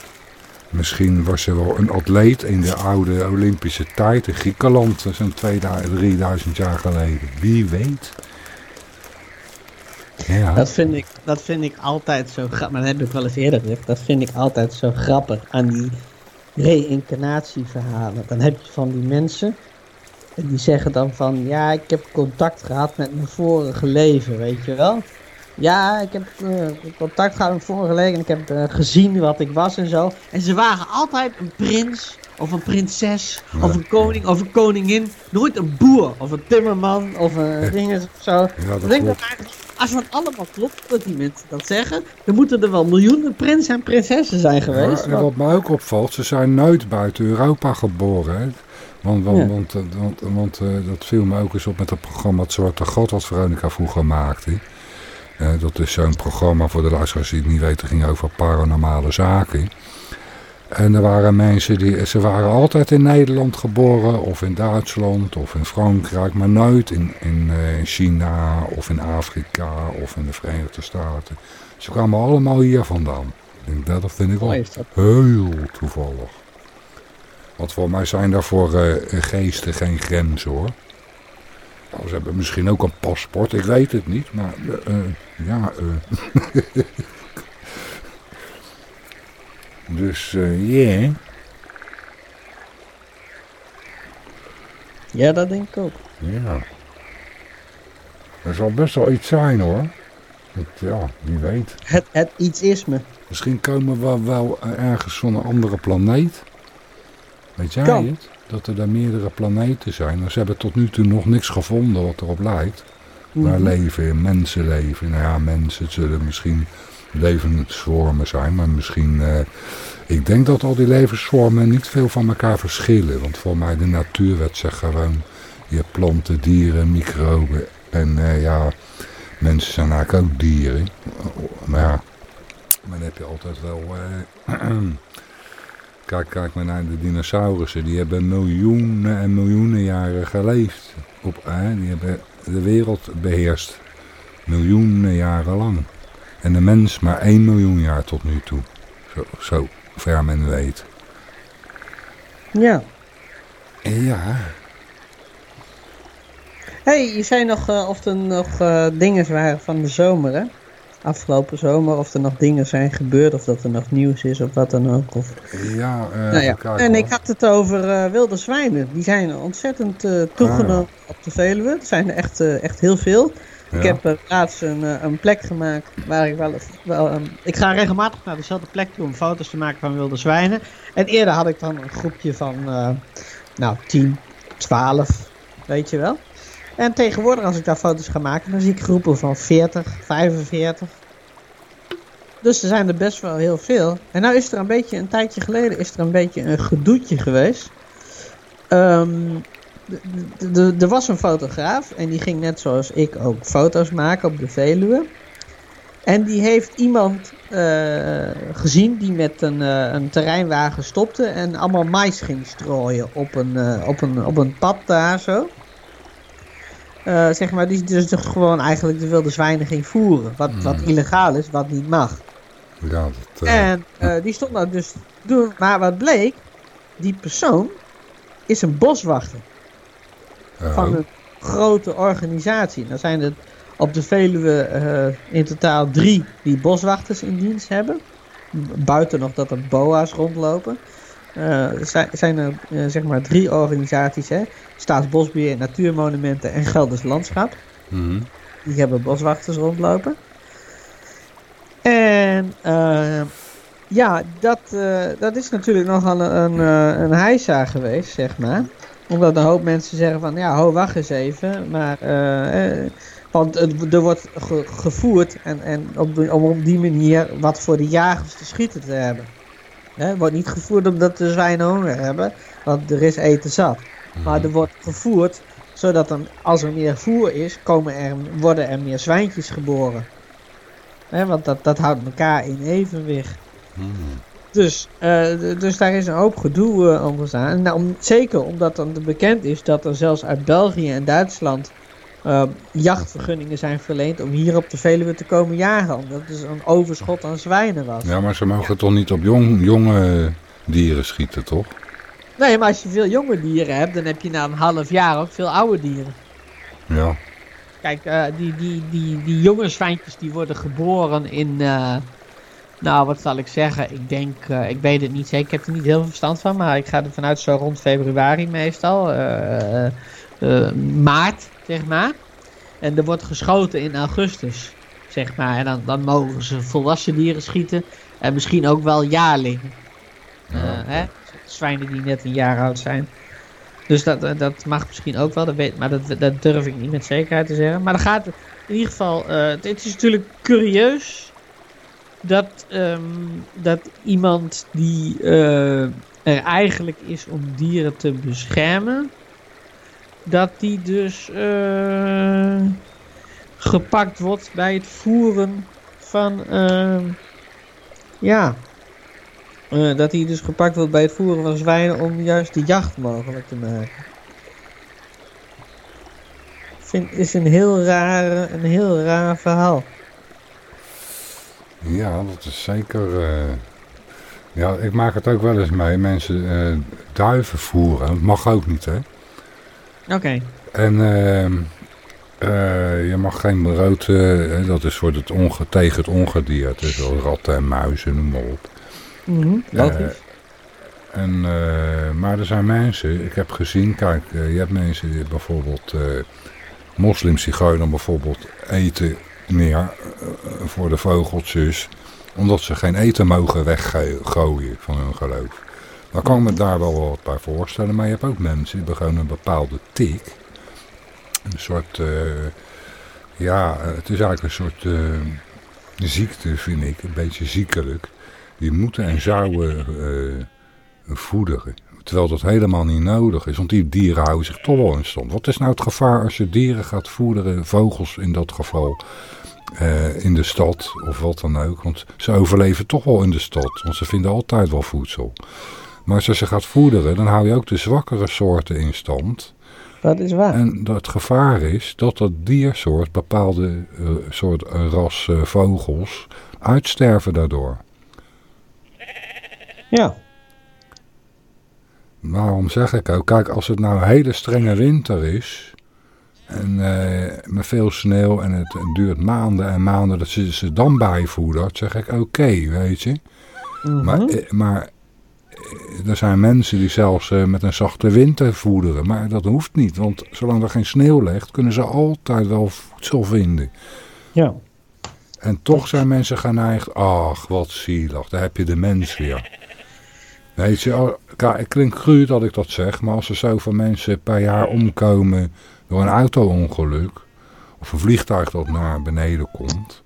misschien was er wel een atleet in de oude Olympische tijd in Griekenland, zo'n 2000, 3000 jaar geleden. Wie weet. Ja, Dat vind ik, dat vind ik altijd zo grappig. Maar dat heb ik wel eens eerder gezegd. Dat vind ik altijd zo grappig aan die reïncarnatieverhalen. Dan heb je van die mensen. En die zeggen dan van. Ja, ik heb contact gehad met mijn vorige leven, weet je wel. Ja, ik heb eh, contact gehad met vorige leven. En ik heb eh, gezien wat ik was en zo. En ze waren altijd een prins. Of een prinses. Ja. Of een koning. Of een koningin. Nooit een boer. Of een timmerman. Of een dinges of zo. ja Ik dat denk dat eigenlijk, als het allemaal klopt, dat die mensen dat zeggen, dan moeten er wel miljoenen prinsen en prinsessen zijn geweest. Ja, en wat me ook opvalt, ze zijn nooit buiten Europa geboren. Hè? Want, want, Ja. want, want, want eh, dat viel me ook eens op met het programma Het Zwarte Gat wat Veronica vroeger maakte. Dat is zo'n programma voor de luisteraars die het niet weten, ging over paranormale zaken. En er waren mensen die, ze waren altijd in Nederland geboren, of in Duitsland, of in Frankrijk, maar nooit in, in eh, China, of in Afrika, of in de Verenigde Staten. Ze kwamen allemaal hier vandaan. Ik denk, dat vind ik wel heel toevallig. Want voor mij zijn daar voor eh, geesten geen grenzen hoor. Nou, ze hebben misschien ook een paspoort, ik weet het niet, maar eh, eh, ja. eh. dus ja. Ja, dat denk ik ook. ja. Er zal best wel iets zijn hoor. Ja, wie weet. Het, het iets is me. Misschien komen we wel ergens van een andere planeet. Weet jij Kan. het? Dat er daar meerdere planeten zijn. Maar ze hebben tot nu toe nog niks gevonden wat erop lijkt. Waar Mhm. leven, mensen leven. Nou ja, mensen het zullen misschien levensvormen zijn, maar misschien... eh, ik denk dat al die levensvormen niet veel van elkaar verschillen. Want voor mij de natuurwet zegt gewoon... Je hebt planten, dieren, microben en eh, ja... Mensen zijn eigenlijk ook dieren. Maar ja, dan heb je altijd wel... eh, kijk, kijk maar naar de dinosaurussen. Die hebben miljoenen en miljoenen jaren geleefd. Op, hè, die hebben de wereld beheerst. Miljoenen jaren lang. En de mens maar 1 miljoen jaar tot nu toe. Zo, zo ver men weet. Ja. Ja, hey, je zei nog eh, of er nog eh, dingen waren van de zomer, hè? Afgelopen zomer, of er nog dingen zijn gebeurd, of dat er nog nieuws is, of wat dan ook. Of... ja, nou ja. kijken, En ik had het over eh, wilde zwijnen. Die zijn ontzettend eh, toegenomen op de Veluwe. Er zijn er echt, echt heel veel. Ik heb laatst een, een plek gemaakt waar ik wel... wel ehm, ik ga regelmatig naar dezelfde plek toe om foto's te maken van wilde zwijnen. En eerder had ik dan een groepje van, nou, 10, 12, weet je wel. En tegenwoordig als ik daar foto's ga maken, dan zie ik groepen van 40, 45. Dus er zijn er best wel heel veel. En nou is er een beetje, een tijdje geleden, is er een beetje een gedoetje geweest. Ehm, er was een fotograaf en die ging net zoals ik ook foto's maken op de Veluwe. En die heeft iemand eh, gezien die met een, eh, een terreinwagen stopte en allemaal mais ging strooien op een, eh, op een, op een pad daar zo. Eh, zeg maar, die dus gewoon eigenlijk de wilde zwijnen ging voeren. Wat, wat Hmm. illegaal is, wat niet mag. Ja, dat, eh, En eh, die stond nou dus doen. Maar wat bleek, die persoon is een boswachter oh, van een grote organisatie. Nou zijn er op de Veluwe in totaal drie die boswachters in dienst hebben. Buiten nog dat er boa's rondlopen. Eh, zijn, er eh, zeg maar drie organisaties, hè? Staatsbosbeheer, Natuurmonumenten en Gelders Landschap. mhm. Die hebben boswachters rondlopen. En eh, ja, dat, dat is natuurlijk nogal een, een, een heisa geweest, zeg maar. Omdat een hoop mensen zeggen van, ja, ho, wacht eens even. Maar, want het- er wordt ge- gevoerd en, en op, om op die manier wat voor de jagers te schieten te hebben. Hè, wordt niet gevoerd omdat de zwijnen honger hebben, want er is eten zat. Maar er wordt gevoerd zodat als er meer voer is, komen er, worden er meer zwijntjes geboren. Hè, want dat, dat houdt elkaar in evenwicht. Mhm. Dus, eh, dus daar is een hoop gedoe uh, ontstaan. En nou, om, zeker omdat dan bekend is dat er zelfs uit België en Duitsland eh, jachtvergunningen zijn verleend om hier op de Veluwe te komen jagen. Omdat er een overschot aan zwijnen was. Ja, maar ze mogen toch niet op jong, jonge dieren schieten, toch? Nee, maar als je veel jonge dieren hebt, dan heb je na een half jaar ook veel oude dieren. Ja. Kijk, eh, die, die, die, die jonge zwijntjes die worden geboren in, eh, nou wat zal ik zeggen, ik denk, ik weet het niet zeker, ik heb er niet heel veel verstand van, maar ik ga er vanuit zo rond februari meestal, maart zeg maar. En er wordt geschoten in augustus, zeg maar, en dan, dan mogen ze volwassen dieren schieten en misschien ook wel jaarlingen. Ja. Eh, hè? Zwijnen die net een jaar oud zijn. Dus dat, eh, dat mag misschien ook wel, dat weet, maar dat, dat durf ik niet met zekerheid te zeggen. Maar dan gaat in ieder geval. eh, het is natuurlijk curieus dat, ehm, dat iemand die er eigenlijk is om dieren te beschermen, dat die dus eh, gepakt wordt bij het voeren van. ehm, ja, eh, dat hij dus gepakt wordt bij het voeren van zwijnen om juist de jacht mogelijk te maken. Vind, is een heel raar, een heel raar verhaal. Ja, dat is zeker... eh, Ja, ik maak het ook wel eens mee. Mensen duiven voeren. Mag ook niet, hè? Oké. En ehm, eh, je mag geen brood... eh, dat is voor het onge tegen het ongedierte. Zoals ratten en muizen, noem maar op. Mhm, logisch. En, eh, maar er zijn mensen, ik heb gezien, kijk, je hebt mensen die bijvoorbeeld, moslims die gooien dan bijvoorbeeld eten neer eh, voor de vogeltjes, omdat ze geen eten mogen weggooien van hun geloof. Dan kan ik me daar wel wat bij voorstellen. Maar je hebt ook mensen die hebben gewoon een bepaalde tik. Een soort, eh, ja, het is eigenlijk een soort uh, ziekte vind ik. Een beetje ziekelijk. Die moeten en zouden uh, voederen. Terwijl dat helemaal niet nodig is. Want die dieren houden zich toch wel in stand. Wat is nou het gevaar als je dieren gaat voederen, vogels in dat geval, in de stad of wat dan ook. Want ze overleven toch wel in de stad. Want ze vinden altijd wel voedsel. Maar als je ze gaat voederen, dan hou je ook de zwakkere soorten in stand. Dat is waar. En het gevaar is dat dat diersoort, bepaalde uh, soort ras uh, vogels, uitsterven daardoor. Ja. Waarom zeg ik ook, kijk als het nou een hele strenge winter is... en uh, met veel sneeuw en het, het, duurt maanden en maanden dat ze ze dan bijvoeden... zeg ik oké, okay, weet je. Mm -hmm. Maar, maar er zijn mensen die zelfs uh, met een zachte winter voederen. Maar dat hoeft niet, want zolang er geen sneeuw ligt... kunnen ze altijd wel voedsel vinden. Ja. En toch zijn mensen geneigd... ach, wat zielig, daar heb je de mens weer... Weet je, het klinkt cru dat ik dat zeg, maar als er zoveel mensen per jaar omkomen door een auto-ongeluk, of een vliegtuig dat naar beneden komt,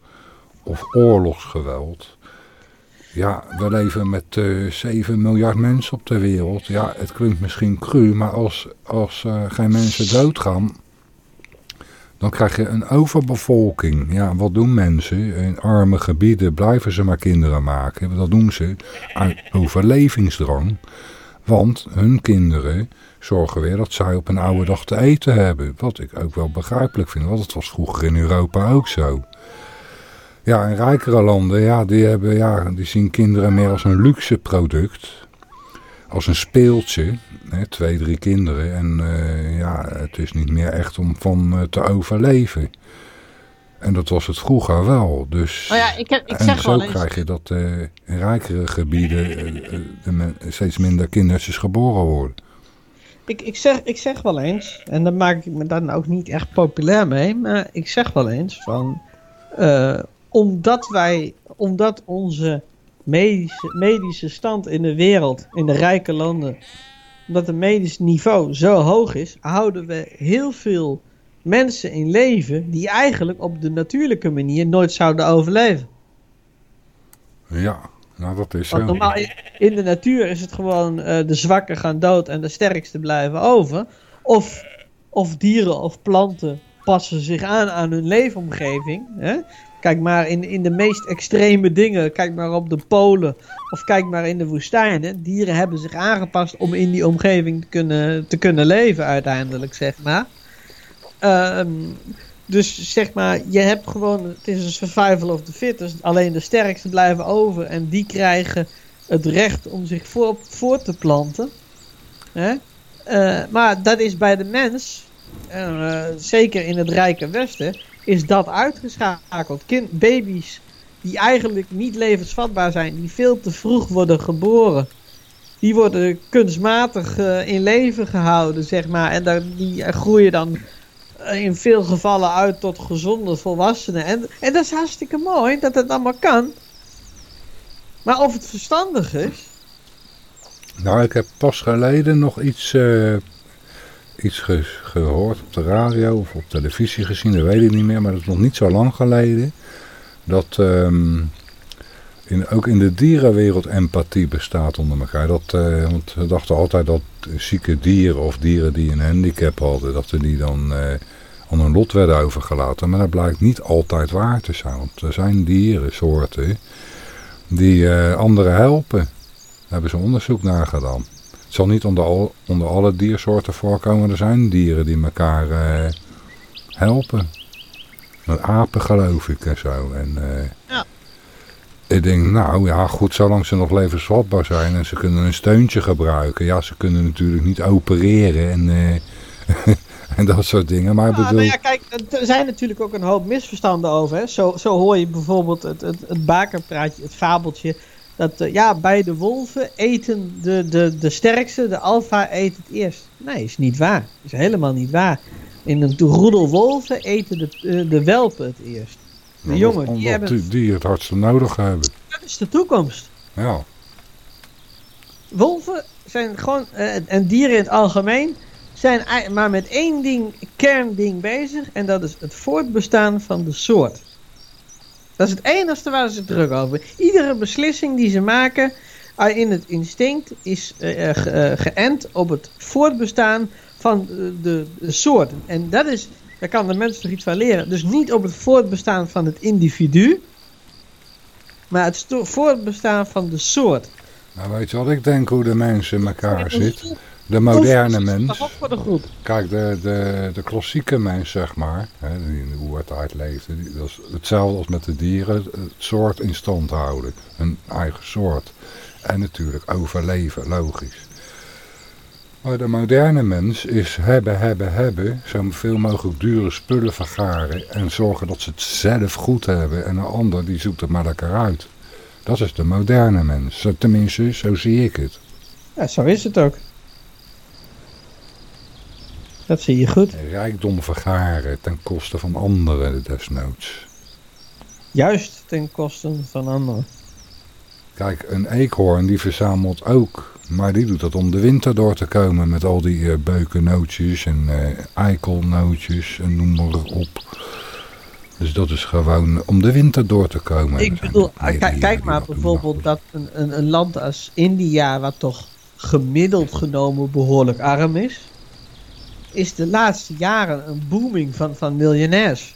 of oorlogsgeweld. Ja, we leven met uh, 7 miljard mensen op de wereld. Ja, het klinkt misschien cru, maar als, als uh, geen mensen doodgaan, dan krijg je een overbevolking. Ja, wat doen mensen? In arme gebieden blijven ze maar kinderen maken. Dat doen ze uit overlevingsdrang. Want hun kinderen zorgen weer dat zij op een oude dag te eten hebben. Wat ik ook wel begrijpelijk vind, want het was vroeger in Europa ook zo. Ja, in rijkere landen, ja, die, hebben, ja, die zien kinderen meer als een luxe product als een speeltje. Hè, twee, drie kinderen. En uh, ja, het is niet meer echt om van uh, te overleven. En dat was het vroeger wel. Dus, oh ja, ik, heb, ik en zeg zo wel eens... krijg je dat uh, in rijkere gebieden de steeds minder kindertjes geboren worden. Ik, ik, zeg, ik zeg wel eens, en daar maak ik me dan ook niet echt populair mee, maar ik zeg wel eens van, omdat wij, omdat onze medische, medische stand in de wereld, in de rijke landen, omdat het medisch niveau zo hoog is, houden we heel veel mensen in leven die eigenlijk op de natuurlijke manier nooit zouden overleven. Ja, nou dat is Want normaal in de natuur is het gewoon uh, de zwakken gaan dood en de sterkste blijven over. Of, of dieren of planten passen zich aan aan hun leefomgeving. Hè? Kijk maar in, in de meest extreme dingen. Kijk maar op de polen. Of kijk maar in de woestijnen. Dieren hebben zich aangepast om in die omgeving te kunnen, te kunnen leven uiteindelijk, zeg maar. Um, dus zeg maar, je hebt gewoon, het is een survival of the fittest. Alleen de sterkste blijven over. En die krijgen het recht om zich voor, voor te planten. Hè? Uh, maar dat is bij de mens, uh, zeker in het rijke westen, is dat uitgeschakeld. Kind, baby's die eigenlijk niet levensvatbaar zijn, die veel te vroeg worden geboren. Die worden kunstmatig uh, in leven gehouden, zeg maar. En daar, die groeien dan in veel gevallen uit tot gezonde volwassenen. En, en dat is hartstikke mooi dat het allemaal kan. Maar of het verstandig is. Nou, ik heb pas geleden nog iets, iets ge gehoord op de radio of op televisie gezien, dat weet ik niet meer, maar dat is nog niet zo lang geleden. Dat um, in, ook in de dierenwereld empathie bestaat onder elkaar. Dat, uh, want we dachten altijd dat zieke dieren of dieren die een handicap hadden, dat ze die dan uh, aan hun lot werden overgelaten. Maar dat blijkt niet altijd waar te zijn. Want er zijn dierensoorten die uh, anderen helpen. Daar hebben ze onderzoek naar gedaan. Het zal niet onder, al, onder alle diersoorten voorkomen. Er zijn dieren die elkaar uh, helpen. Met apen geloof ik en zo. En, uh, ja. Ik denk, nou ja, goed, zolang ze nog levensvatbaar zijn en ze kunnen een steuntje gebruiken. Ja, ze kunnen natuurlijk niet opereren en, en dat soort dingen. Maar ja, bedoel... nou ja, kijk, er zijn natuurlijk ook een hoop misverstanden over. Hè. Zo, zo hoor je bijvoorbeeld het, het, het bakerpraatje, het fabeltje. Dat uh, ja, bij de wolven eten de, de, de sterkste, de alfa eet het eerst. Nee, is niet waar. Is helemaal niet waar. In een roedel wolven eten de, uh, de welpen het eerst. De jongen, omdat die hebben... die het hardste nodig hebben. Dat is de toekomst. Ja. wolven zijn gewoon, eh, en dieren in het algemeen, zijn maar met één ding, kernding bezig. En dat is het voortbestaan van de soort. Dat is het enige waar ze druk over. Iedere beslissing die ze maken eh, in het instinct is eh, eh, ge- eh, geënt op het voortbestaan van de, de, de soort. En dat is, daar kan de mens toch iets van leren. Dus niet op het voortbestaan van het individu, maar het voortbestaan van de soort. Nou, weet je wat ik denk hoe de mens in elkaar zit? De moderne mens. Ook voor de groep. Kijk, de, de, de klassieke mens, zeg maar, hè, die in de oertijd leefde, die- dat is hetzelfde als met de dieren, het soort in stand houden. Een eigen soort. En natuurlijk overleven, logisch. Maar de moderne mens is hebben, hebben, hebben, zoveel mogelijk dure spullen vergaren en zorgen dat ze het zelf goed hebben en een ander die zoekt het maar lekker uit. Dat is de moderne mens. Tenminste, zo zie ik het. Ja, zo is het ook. Dat zie je goed. Rijkdom vergaren ten koste van anderen desnoods. Juist ten koste van anderen. Kijk, een eekhoorn die verzamelt ook. Maar die doet dat om de winter door te komen met al die eh, beukennootjes en eh, eikelnootjes en noem maar op. Dus dat is gewoon om de winter door te komen. Ik bedoel, meer kijk, maar bijvoorbeeld dat een, een, een land als India, wat toch gemiddeld genomen behoorlijk arm is, is de laatste jaren een booming van, van miljonairs.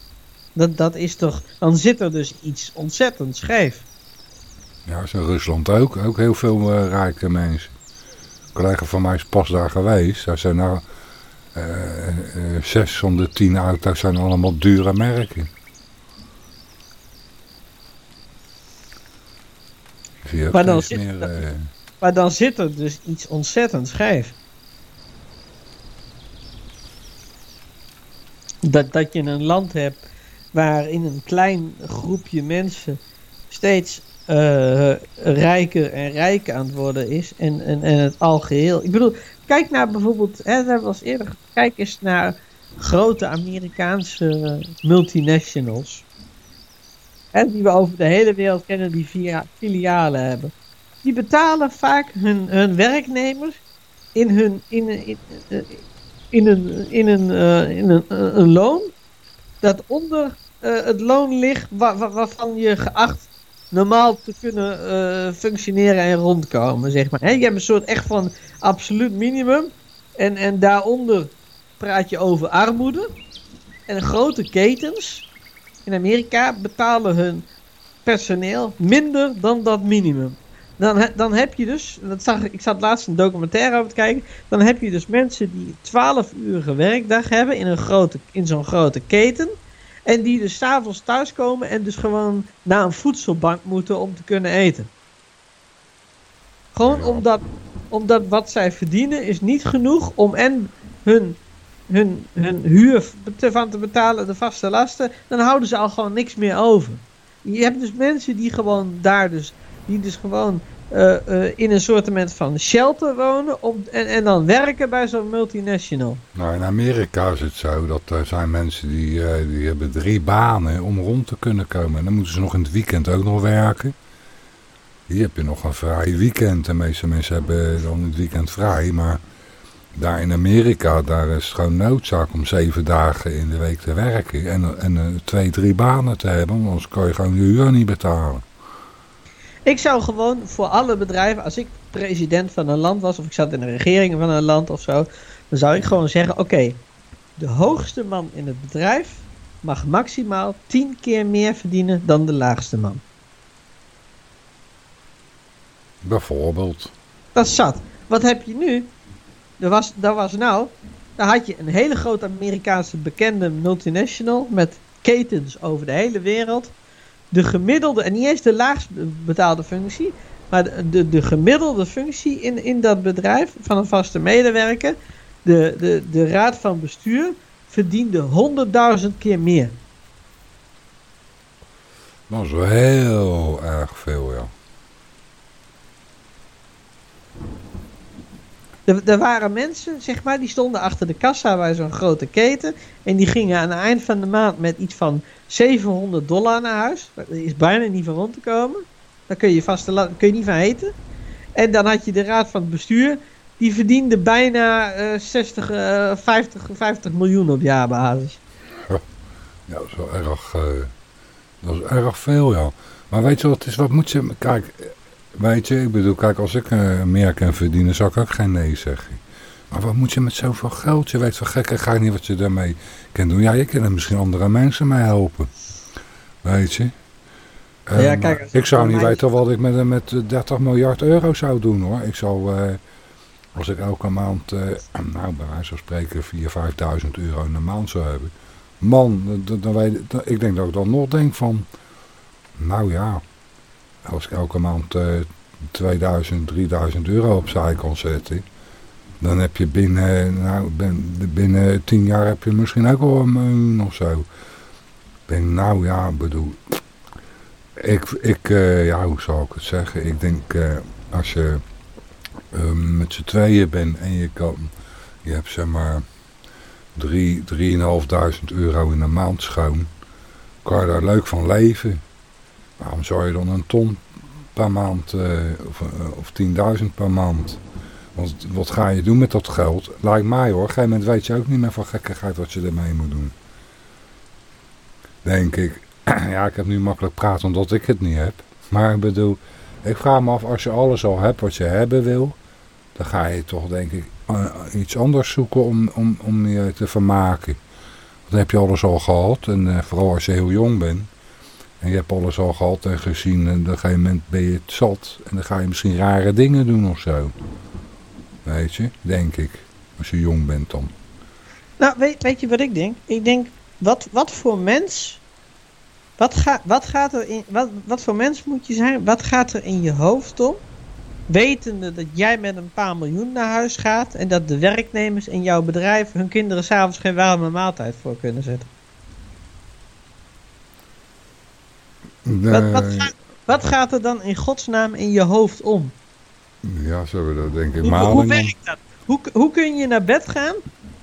Dat, dat is toch, dan zit er dus iets ontzettend scheef. Ja, zo Rusland ook. Ook heel veel eh, rijke mensen. Een collega van mij is pas daar geweest. Daar zijn nou zes van de tien auto's zijn allemaal dure merken. Maar dan zit- meer... Maar dan zit er dus iets ontzettend scheef. Dat, dat je een land hebt waarin een klein groepje mensen steeds eh, rijker en rijker aan het worden is. En, en, en het algeheel. Ik bedoel, kijk naar bijvoorbeeld, hè, dat als eerder. Kijk eens naar grote Amerikaanse multinationals. Hè, die we over de hele wereld kennen, die via filialen hebben die betalen vaak hun, hun werknemers in hun in, in, in een, in, een, eh, in een, eh, een loon dat onder eh, het loon ligt wa- wa- waarvan je geacht normaal te kunnen functioneren en rondkomen, zeg maar. Je hebt een soort echt van absoluut minimum en, en daaronder praat je over armoede. En grote ketens in Amerika betalen hun personeel minder dan dat minimum. Dan, dan heb je dus, dat zag, ik zat laatst een documentaire over te kijken. Dan heb je dus mensen die 12 uurige werkdag hebben in, een grote, in zo'n grote keten. En die dus s'avonds thuiskomen en dus gewoon naar een voedselbank moeten om te kunnen eten. Gewoon omdat, omdat wat zij verdienen is niet genoeg om en hun, hun, hun huur te- van te betalen, de vaste lasten. Dan houden ze al gewoon niks meer over. Je hebt dus mensen die gewoon daar dus, die dus gewoon eh, eh, in een soort van shelter wonen om, en, en dan werken bij zo'n multinational. Nou, in Amerika is het zo dat er zijn mensen die, eh, die hebben drie banen om rond te kunnen komen. En dan moeten ze nog in het weekend ook nog werken. Hier heb je nog een vrij weekend. De meeste mensen hebben dan het weekend vrij. Maar daar in Amerika, daar is het gewoon noodzaak om zeven dagen in de week te werken. En, en twee, drie banen te hebben. Anders kan je gewoon je huur niet betalen. Ik zou gewoon voor alle bedrijven, als ik president van een land was, of ik zat in de regering van een land of zo, dan zou ik gewoon zeggen: oké, de hoogste man in het bedrijf mag maximaal 10 keer meer verdienen dan de laagste man. Bijvoorbeeld. Dat is zat. Wat heb je nu? Er was, dat was nou, dan had je een hele grote Amerikaanse bekende multinational met ketens over de hele wereld. De gemiddelde, en niet eens de laagst betaalde functie, maar de, de, de gemiddelde functie in, in dat bedrijf van een vaste medewerker, de, de, de raad van bestuur, verdiende 100.000 keer meer. Dat is heel erg veel, ja. Er, er waren mensen, zeg maar, die stonden achter de kassa bij zo'n grote keten. En die gingen aan het eind van de maand met iets van 700 dollar naar huis. Daar is bijna niet van rond te komen. Daar kun je, vast, kun je niet van eten. En dan had je de raad van het bestuur. Die verdiende bijna eh 60, eh 50, 50 miljoen op jaarbasis. Ja, dat is wel erg, eh, dat is erg veel, ja. Maar weet je wat het is, wat moet je, kijk, weet je, ik bedoel, kijk, als ik eh, meer kan verdienen, zou ik ook geen nee zeggen. Maar wat moet je met zoveel geld? Je weet van gekkigheid niet wat je daarmee kan doen. Ja, je kan er misschien andere mensen mee helpen. Weet je? Ja, kijk, als ik zou niet weten wat ik met, met 30 miljard euro zou doen hoor. Ik zou, eh, als ik elke maand, eh, nou bij wijze van spreken, 4.000, 5.000 euro in de maand zou hebben. Man, dan, ik- dan- ik denk dat ik dan nog denk van, nou ja, als ik elke maand eh 2000, 3000 euro opzij kan zetten, dan heb je binnen, nou, ben, binnen 10 jaar heb je misschien ook wel een of zo. Denk, nou ja, bedoel, ik, ik eh, ja, hoe zou ik het zeggen? Ik denk, eh, als je eh, met z'n tweeën bent en je kan, je hebt zeg maar drie, 3.500 euro in de maand schoon, kan je daar leuk van leven. Waarom zou je dan een ton per maand eh, of, eh, of 10.000 per maand? Want wat ga je doen met dat geld? Lijkt mij hoor, op een gegeven moment weet je ook niet meer van gekkigheid wat je ermee moet doen. Denk ik. Ja, ik heb nu makkelijk praten omdat ik het niet heb. Maar ik bedoel, ik vraag me af, als je alles al hebt wat je hebben wil, dan ga je toch denk ik eh, iets anders zoeken om, om, om je te vermaken. Dan heb je alles al gehad en vooral als je heel jong bent. En je hebt alles al gehad en gezien en op een gegeven moment ben je het zat. En dan ga je misschien rare dingen doen of zo. Weet je, denk ik. Als je jong bent dan. Nou, weet, weet je wat ik denk? Ik denk, wat, wat voor mens. Wat, ga, wat, gaat er in, wat, wat voor mens moet je zijn? Wat gaat er in je hoofd om? Wetende dat jij met een paar miljoen naar huis gaat. En dat de werknemers in jouw bedrijf hun kinderen s'avonds geen warme maaltijd voor kunnen zetten. Wat, wat, gaat, wat gaat er dan in godsnaam in je hoofd om? Ja, zullen we dat denk ik Hoe, werkt dat? Hoe, hoe kun je naar bed gaan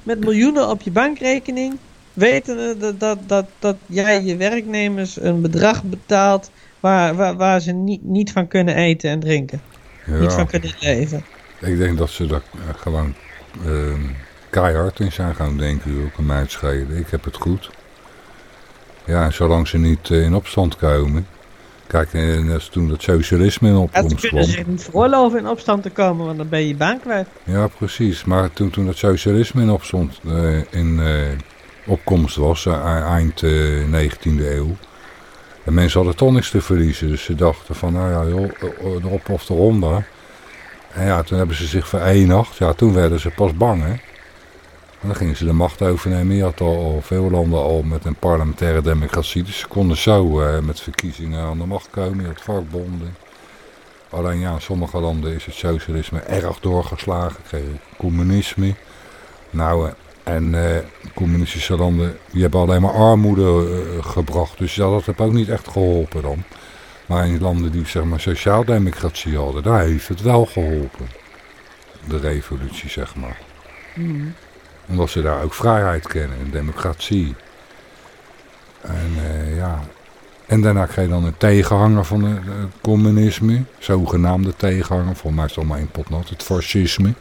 met miljoenen op je bankrekening, wetende dat, dat, dat, dat jij je werknemers een bedrag betaalt waar, waar, waar ze niet, niet van kunnen eten en drinken, niet van kunnen leven? ik denk dat ze daar eh, gewoon ehm, keihard in zijn gaan denken. joh, kan mij schelen. Ik heb het goed. Ja, zolang ze niet eh, in opstand komen. Kijk, en dat is toen het socialisme in En ze opkomst kunnen kwam. zich niet veroorloven in opstand te komen, want dan ben je baan kwijt. Ja, precies. Maar toen, toen het socialisme in, opstond, eh, in eh, opkomst was, eh, eind eh 19e eeuw. En mensen hadden toch niks te verliezen. Dus ze dachten van, nou ja, joh, eh, erop of eronder. En ja, toen hebben ze zich verenigd. Ja, toen werden ze pas bang, hè. Dan gingen ze de macht overnemen. Je had al, veel landen al met een parlementaire democratie. Dus ze konden zo eh, met verkiezingen aan de macht komen. Je had vakbonden. Alleen ja, in sommige landen is het socialisme erg doorgeslagen. Kreeg communisme. Nou, eh, en eh, communistische landen, die hebben alleen maar armoede gebracht. Dus ja, dat heeft ook niet echt geholpen dan. Maar in landen die zeg maar sociaaldemocratie hadden, daar heeft het wel geholpen. De revolutie, zeg maar. Omdat ze daar ook vrijheid kennen en democratie. En eh, ja, en daarna kreeg je dan een tegenhanger van het eh, communisme. Zogenaamde tegenhanger. Volgens mij is het allemaal één pot nat. Het fascisme.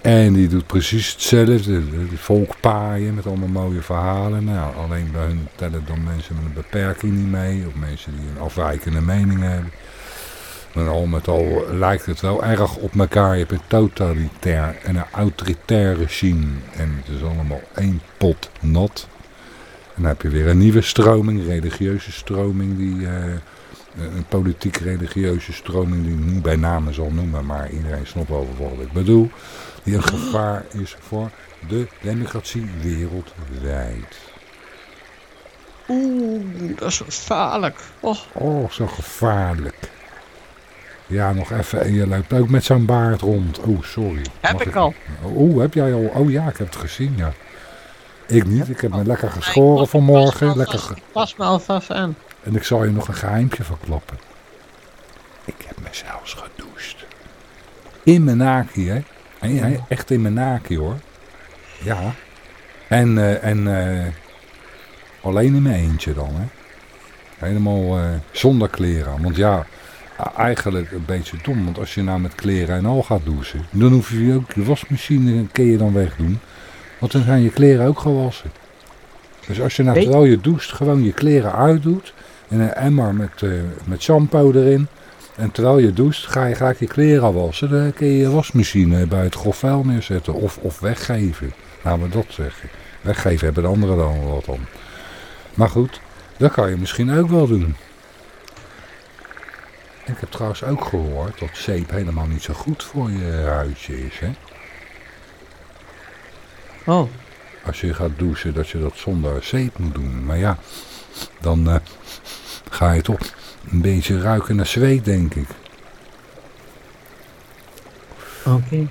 En die doet precies hetzelfde. De, de volk paaien met allemaal mooie verhalen. Nou, alleen bij hun tellen dan mensen met een beperking niet mee. Of mensen die een afwijkende mening hebben. Maar al met al lijkt het wel erg op elkaar. Je hebt een totalitair en een autoritair regime. En het is allemaal één pot nat. En dan heb je weer een nieuwe stroming, een religieuze stroming, die, eh, een politiek-religieuze stroming die ik niet bij namen zal noemen, maar iedereen snapt wel wat ik bedoel. Die een gevaar is voor de democratie wereldwijd. Oeh, dat is gevaarlijk. Oh, Oh, zo gevaarlijk. Ja, nog even. En je loopt ook met zo'n baard rond. Oh, sorry. heb ik al. Oh, heb jij al? Oh ja, ik heb het gezien, ja. Ik niet. Ik heb me lekker geschoren vanmorgen. Lekker ge- pas me alvast aan. En ik zal je nog een geheimtje verklappen. Ik heb me zelfs gedoucht. In mijn naki, hè? En, ja, echt in mijn naki, hoor. Ja. En, eh, en eh, alleen in mijn eentje dan, hè? Helemaal eh, zonder kleren. Want Ja, eigenlijk een beetje dom, want als je nou met kleren en al gaat douchen, dan hoef je ook je wasmachine kun je dan wegdoen. Want dan zijn je kleren ook gewassen. Dus als je nou terwijl je doucht gewoon je kleren uitdoet en een emmer met, eh, met shampoo erin. En terwijl je doucht ga je gelijk je kleren wassen. Dan kun je je wasmachine bij het grof vuil neerzetten of, of weggeven. Laten we dat zeggen. Weggeven hebben de anderen dan wat aan. Maar goed, dat kan je misschien ook wel doen. Ik heb trouwens ook gehoord dat zeep helemaal niet zo goed voor je huidje is. Hè? Oh, Als je gaat douchen, dat je dat zonder zeep moet doen. Maar ja, dan eh, ga je toch een beetje ruiken naar zweet, denk ik. oké.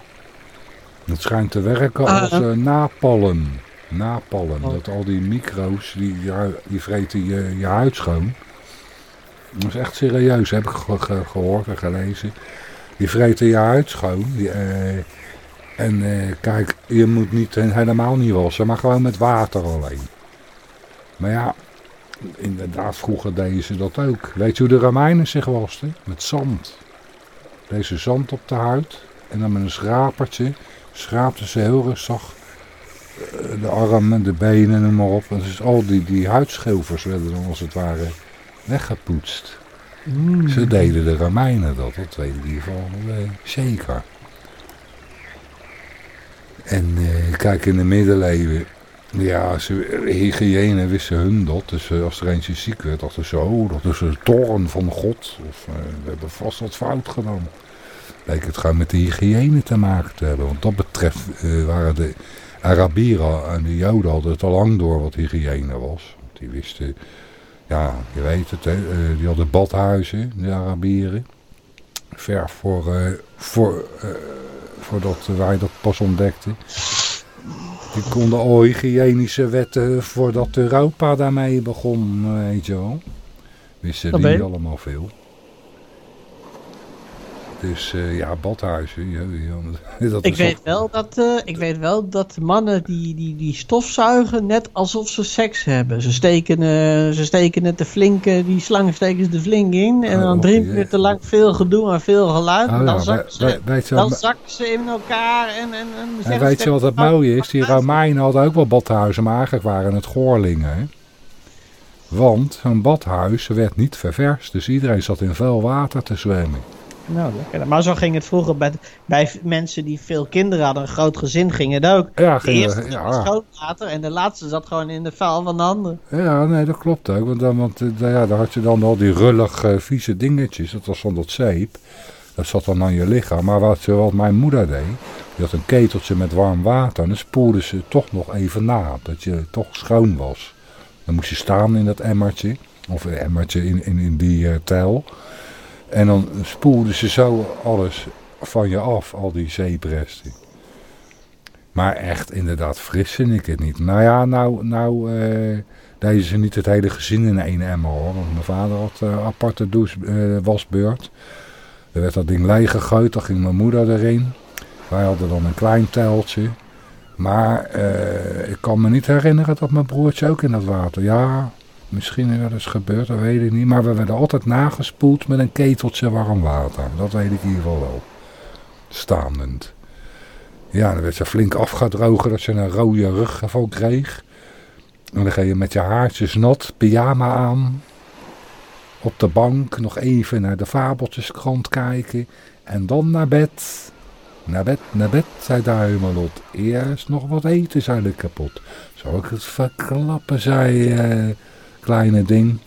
Het schijnt te werken Ah, als eh, napalm. Napalm. Oh. Dat al die micro's, die, die, die vreten je, je huid schoon. Dat is echt serieus, heb ik ge- ge- gehoord en gelezen. Die vreten je huid schoon. Die, eh, en eh, kijk, je moet niet eh, helemaal niet wassen, maar gewoon met water alleen. Maar ja, inderdaad, vroeger deden ze dat ook. Weet je hoe de Romeinen zich wasten? Met zand. Deze zand op de huid. En dan met een schrapertje schraapten ze heel rustig de armen, de benen, noem maar op. En dus al die, die werden dan als het ware weggepoetst. Ze deden de Romeinen dat, dat weet ik ieder geval zeker. En eh, kijk, in de middeleeuwen, ja, ze, hygiëne wisten hun dat. Dus eh, als er eentje ziek werd, dachten ze, oh, dat is een toren van God. Of eh, we hebben vast wat fout gedaan. Leek het gewoon met de hygiëne te maken te hebben. Want dat betreft eh, waren de Arabieren en de Joden hadden het al lang door wat hygiëne was. Want die wisten, ja, je weet het, hè, eh, die hadden badhuizen, de Arabieren. Ver voor, eh, voor, eh, voordat wij dat pas ontdekten. Die konden al hygiënische wetten voordat Europa daarmee begon, weet je wel. Wisten die allemaal veel. Dus ja, badhuizen. Dat Ik weet, wel dat, eh, ik weet wel dat mannen die, die, die stofzuigen net alsof ze seks hebben. Ze steken, eh, ze steken het de flinke, die slang steken ze de flink in. En Oh, dan drie minuten lang veel gedoe en veel geluid. Oh, en dan ja, zakken ze, dan zakken ze in elkaar. En, en, en, En weet je wat het mooie is? Die Romeinen hadden ook wel badhuizen, maar eigenlijk waren het goorlingen. Hè? Want een badhuis werd niet ververst, dus iedereen zat in vuil water te zwemmen. Nou, lekker. Maar zo ging het vroeger bij, bij mensen die veel kinderen hadden, een groot gezin, ging het ook. Ja, De eerste ging, ging in ja, en de laatste zat gewoon in de vuil van de ander. ja, nee, dat klopt ook. Want, dan, want eh, ja, daar had je dan al die rullig eh, vieze dingetjes. Dat was van dat zeep. Dat zat dan aan je lichaam. Maar wat, wat mijn moeder deed, die had een keteltje met warm water. En dan spoelde ze toch nog even na. Dat je toch schoon was. Dan moest je staan in dat emmertje. Of een emmertje in, in, in die eh tel. En dan spoelde ze zo alles van je af. Al die zeepresten. Maar echt inderdaad fris vind ik het niet. Nou ja, nou, nou eh, deden ze niet het hele gezin in één emmer hoor. Want mijn vader had een aparte douche, eh, wasbeurt. Er werd dat ding leeg gegooid, dan ging mijn moeder erin. Wij hadden dan een klein teltje. Maar eh, ik kan me niet herinneren dat mijn broertje ook in dat water... Ja, misschien wel eens gebeurd, dat weet ik niet. Maar we werden altijd nagespoeld met een keteltje warm water. Dat weet ik in ieder geval wel. Staandend. Ja, dan werd ze flink afgedrogen dat je een rode rug ervan kreeg. En dan ga je met je haartjes nat, pyjama aan. Op de bank nog even naar de fabeltjeskrant kijken. En dan naar bed. Naar bed, naar bed, zei Duimelot. Eerst nog wat eten, zei de kapot. Zou ik het verklappen, zei eh, kleine ding.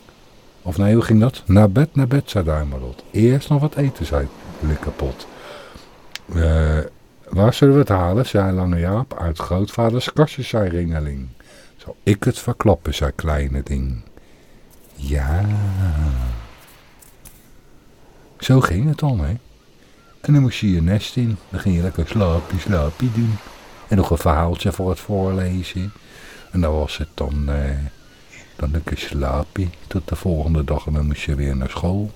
Of nee, hoe ging dat? Naar bed, naar bed, zei Duimelot. Eerst nog wat eten, zei de kapot. Eh... Waar zullen we het halen, zei Lange Jaap. Uit grootvaders kastje, zei Ringeling. Zal ik het verklappen, zei Kleine Ding. Ja. Zo ging het dan, hè. En dan moest je je nest in. Dan ging je lekker slapie, slapie doen. En nog een verhaaltje voor het voorlezen. En dan was het dan, eh, dan lekker slapie tot de volgende dag. En dan moest je weer naar school.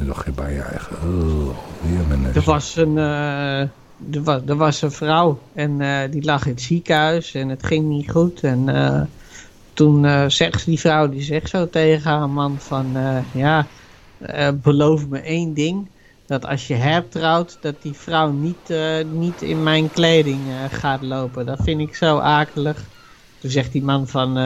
En dan dacht je bij je eigen, oh, weer mijn. Er was een, eh, er was, er was een vrouw en eh, die lag in het ziekenhuis en het ging niet goed. En eh, toen zegt die vrouw, die zegt zo tegen haar man van, ja, beloof me één ding. Dat als je hertrouwt, dat die vrouw niet, niet in mijn kleding gaat lopen. Dat vind ik zo akelig. Toen zegt die man van,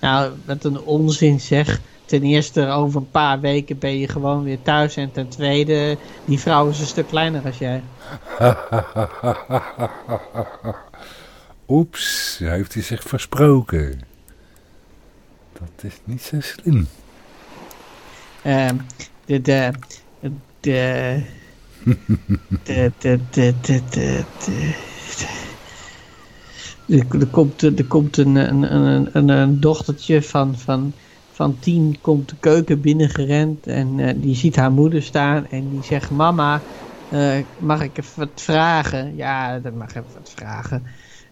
nou, wat een onzin zeg. Ten eerste, over een paar weken ben je gewoon weer thuis. En ten tweede, die vrouw is een stuk kleiner als jij. Oeps, heeft hij zich versproken. Dat is niet zo slim. Ehm, de, de, de, de, de, de, de, de, de, de- er komt, er komt een, een, een, een, dochtertje van, van, van tien komt de keuken binnengerend en eh, die ziet haar moeder staan en die zegt mama eh, mag ik even wat vragen? Ja, dat mag even wat vragen.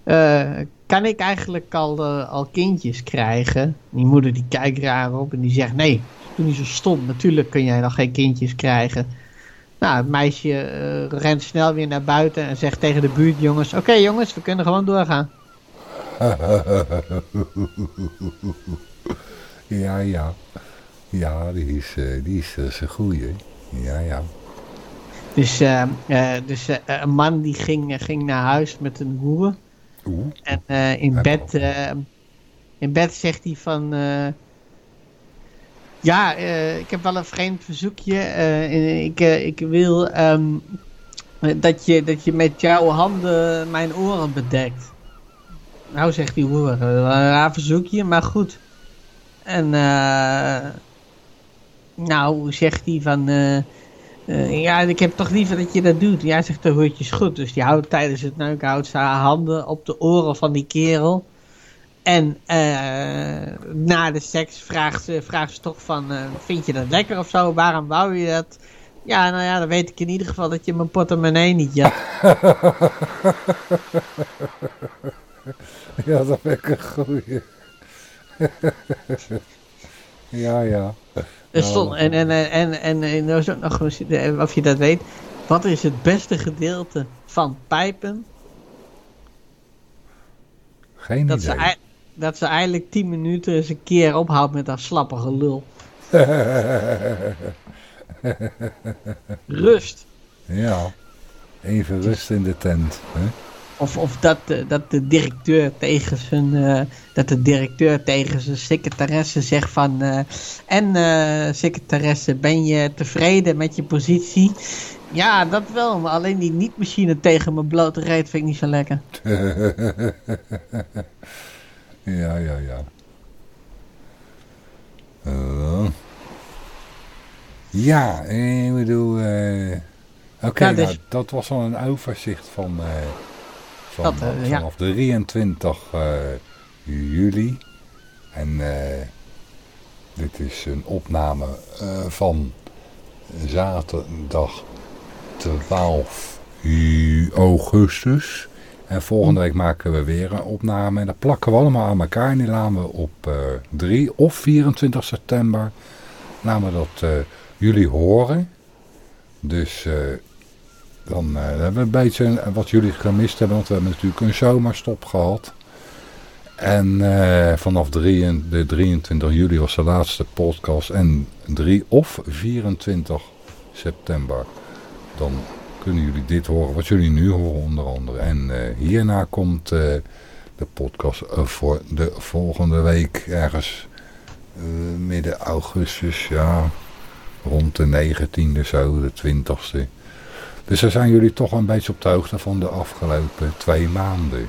Eh, kan ik eigenlijk al, al kindjes krijgen? Die moeder die kijkt raar op en die zegt nee, doe niet zo stom. Natuurlijk kun jij nog geen kindjes krijgen. Nou, het meisje rent snel weer naar buiten en zegt tegen de buurtjongens: Oké jongens, we kunnen gewoon doorgaan. Ja, ja. Ja, die is, eh, die is, dat is een goeie. Ja, ja. Dus, eh, eh, dus eh, een man die ging, ging naar huis met een hoer. Oeh. En eh, in, bed, eh, in bed zegt hij van... eh, ja, eh, ik heb wel een vreemd verzoekje. Eh, ik, eh, ik wil ehm, dat, je, dat je met jouw handen mijn oren bedekt. Nou, zegt die hoer, eh, een raar verzoekje, maar goed. En eh, nou, zegt hij van... eh, eh, ja, ik heb toch liever dat je dat doet. Ja, zegt de hoortjes goed. Dus die houdt tijdens het neuken houdt ze haar handen op de oren van die kerel. En na de seks vraagt ze, vraagt ze toch van, vind je dat lekker of zo? Waarom wou je dat? Ja, nou ja, dan weet ik in ieder geval dat je mijn portemonnee niet jat. Ja, dat vind ik een goeie. ja, ja. Er stond, en, en, en, en, en, er is ook nog, of je dat weet, wat is het beste gedeelte van pijpen? Geen Dat ze, idee. ei- dat ze eigenlijk 10 minuten eens een keer ophoudt met dat slappige lul. Rust. ja. Even rust in de tent. Hè? Of, of dat, de, dat de directeur tegen zijn eh, dat de directeur tegen zijn secretaresse zegt van eh, en eh, secretaresse ben je tevreden met je positie? Ja, dat wel, maar alleen die niet-machine tegen mijn blote reet vind ik niet zo lekker. ja, ja, ja. Eh. ja, ik bedoel... eh, Oké, Ja, dus- nou, dat was al een overzicht van, eh, van Dat, eh, eh, ja. vanaf 23 eh, juli. En eh, dit is een opname van zaterdag 12 ju- augustus. En volgende week maken we weer een opname. En dat plakken we allemaal aan elkaar. En die laten we op eh 3 of 24 september. Laten we dat jullie horen. Dus dan eh, hebben we een beetje wat jullie gemist hebben. Want we hebben natuurlijk een zomerstop gehad. En eh, vanaf 3, en- de 23 juli was de laatste podcast. En 3 of 24 september. Dan kunnen jullie dit horen. Wat jullie nu horen onder andere. En eh, hierna komt de podcast voor de volgende week. Ergens midden augustus. Ja, rond de 19e zo, de 20e. Dus daar zijn jullie toch een beetje op de hoogte van de afgelopen twee maanden.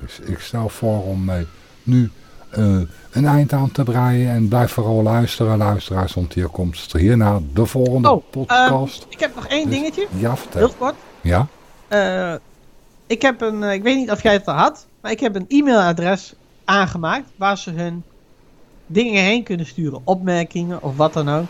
Dus ik stel voor om eh, nu eh, een eind aan te breien. En blijf vooral luisteren, luisteraars. Want hier komt hierna de volgende Oh, podcast. Ik heb nog één Dus- dingetje, ja, vertel. heel kort. Ja? Eh, ik heb een, ik weet niet of jij het al had, maar ik heb een e-mailadres aangemaakt waar ze hun dingen heen kunnen sturen, opmerkingen of wat dan ook.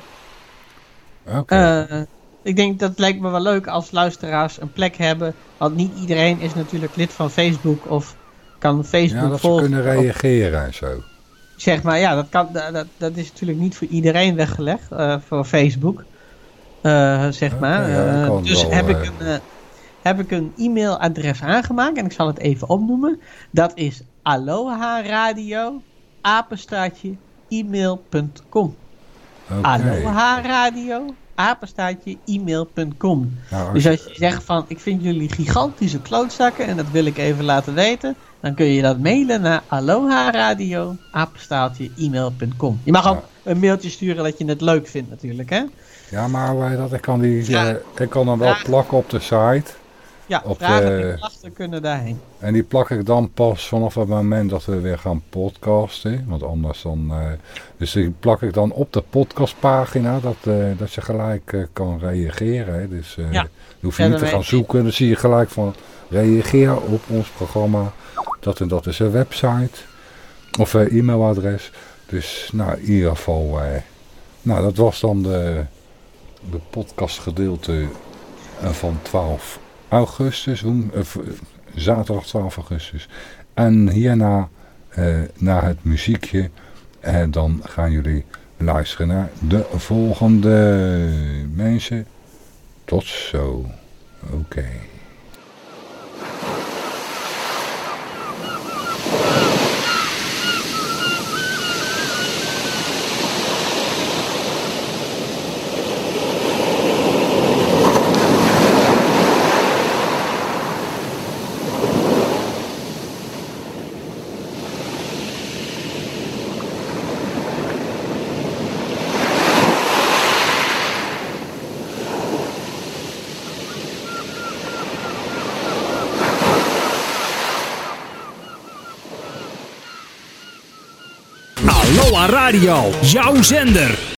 Oké. Ik denk dat lijkt me wel leuk als luisteraars een plek hebben, want niet iedereen is natuurlijk lid van Facebook of kan Facebook ja, dat ze volgen. kunnen of- reageren en zo. zeg maar, ja, dat, kan, dat, dat- is natuurlijk niet voor iedereen weggelegd, eh, voor Facebook. Eh, zeg maar. ja, Eh, dus wel, heb, ik een, heb ik een e-mailadres aangemaakt en ik zal het even opnoemen. Dat is aloha radio apenstaartje e-mail.com. Aloha Radio, apenstaartje, e-mail.com. Nou, Dus als je zegt van, ik vind jullie gigantische klootzakken en dat wil ik even laten weten, dan kun je dat mailen naar aloha radio, apenstaartje, e-mail.com. Je mag ook een mailtje sturen dat je het leuk vindt natuurlijk, hè? Ja, maar wij dat, ik, kan die, Ja. eh, ik kan hem wel Ja. plakken op de site. Ja, Op vragen de- en klachten kunnen daarheen. En die plak ik dan pas vanaf het moment dat we weer gaan podcasten. Want anders dan... eh, dus die plak ik dan op de podcastpagina. Dat, eh, dat je gelijk eh, kan reageren. Hè. Dus eh Ja. je Verder niet te gaan zoeken. Dan zie je gelijk van... Reageer op ons programma. Dat en dat is een website. Of eh, e-mailadres. Dus nou, in ieder geval... eh, nou, dat was dan de, de podcastgedeelte eh, van 12 augustus, eh, zaterdag 12 augustus. En hierna eh, naar het muziekje. En dan gaan jullie luisteren naar de volgende mensen. Tot zo. Oké. Radio, jouw zender.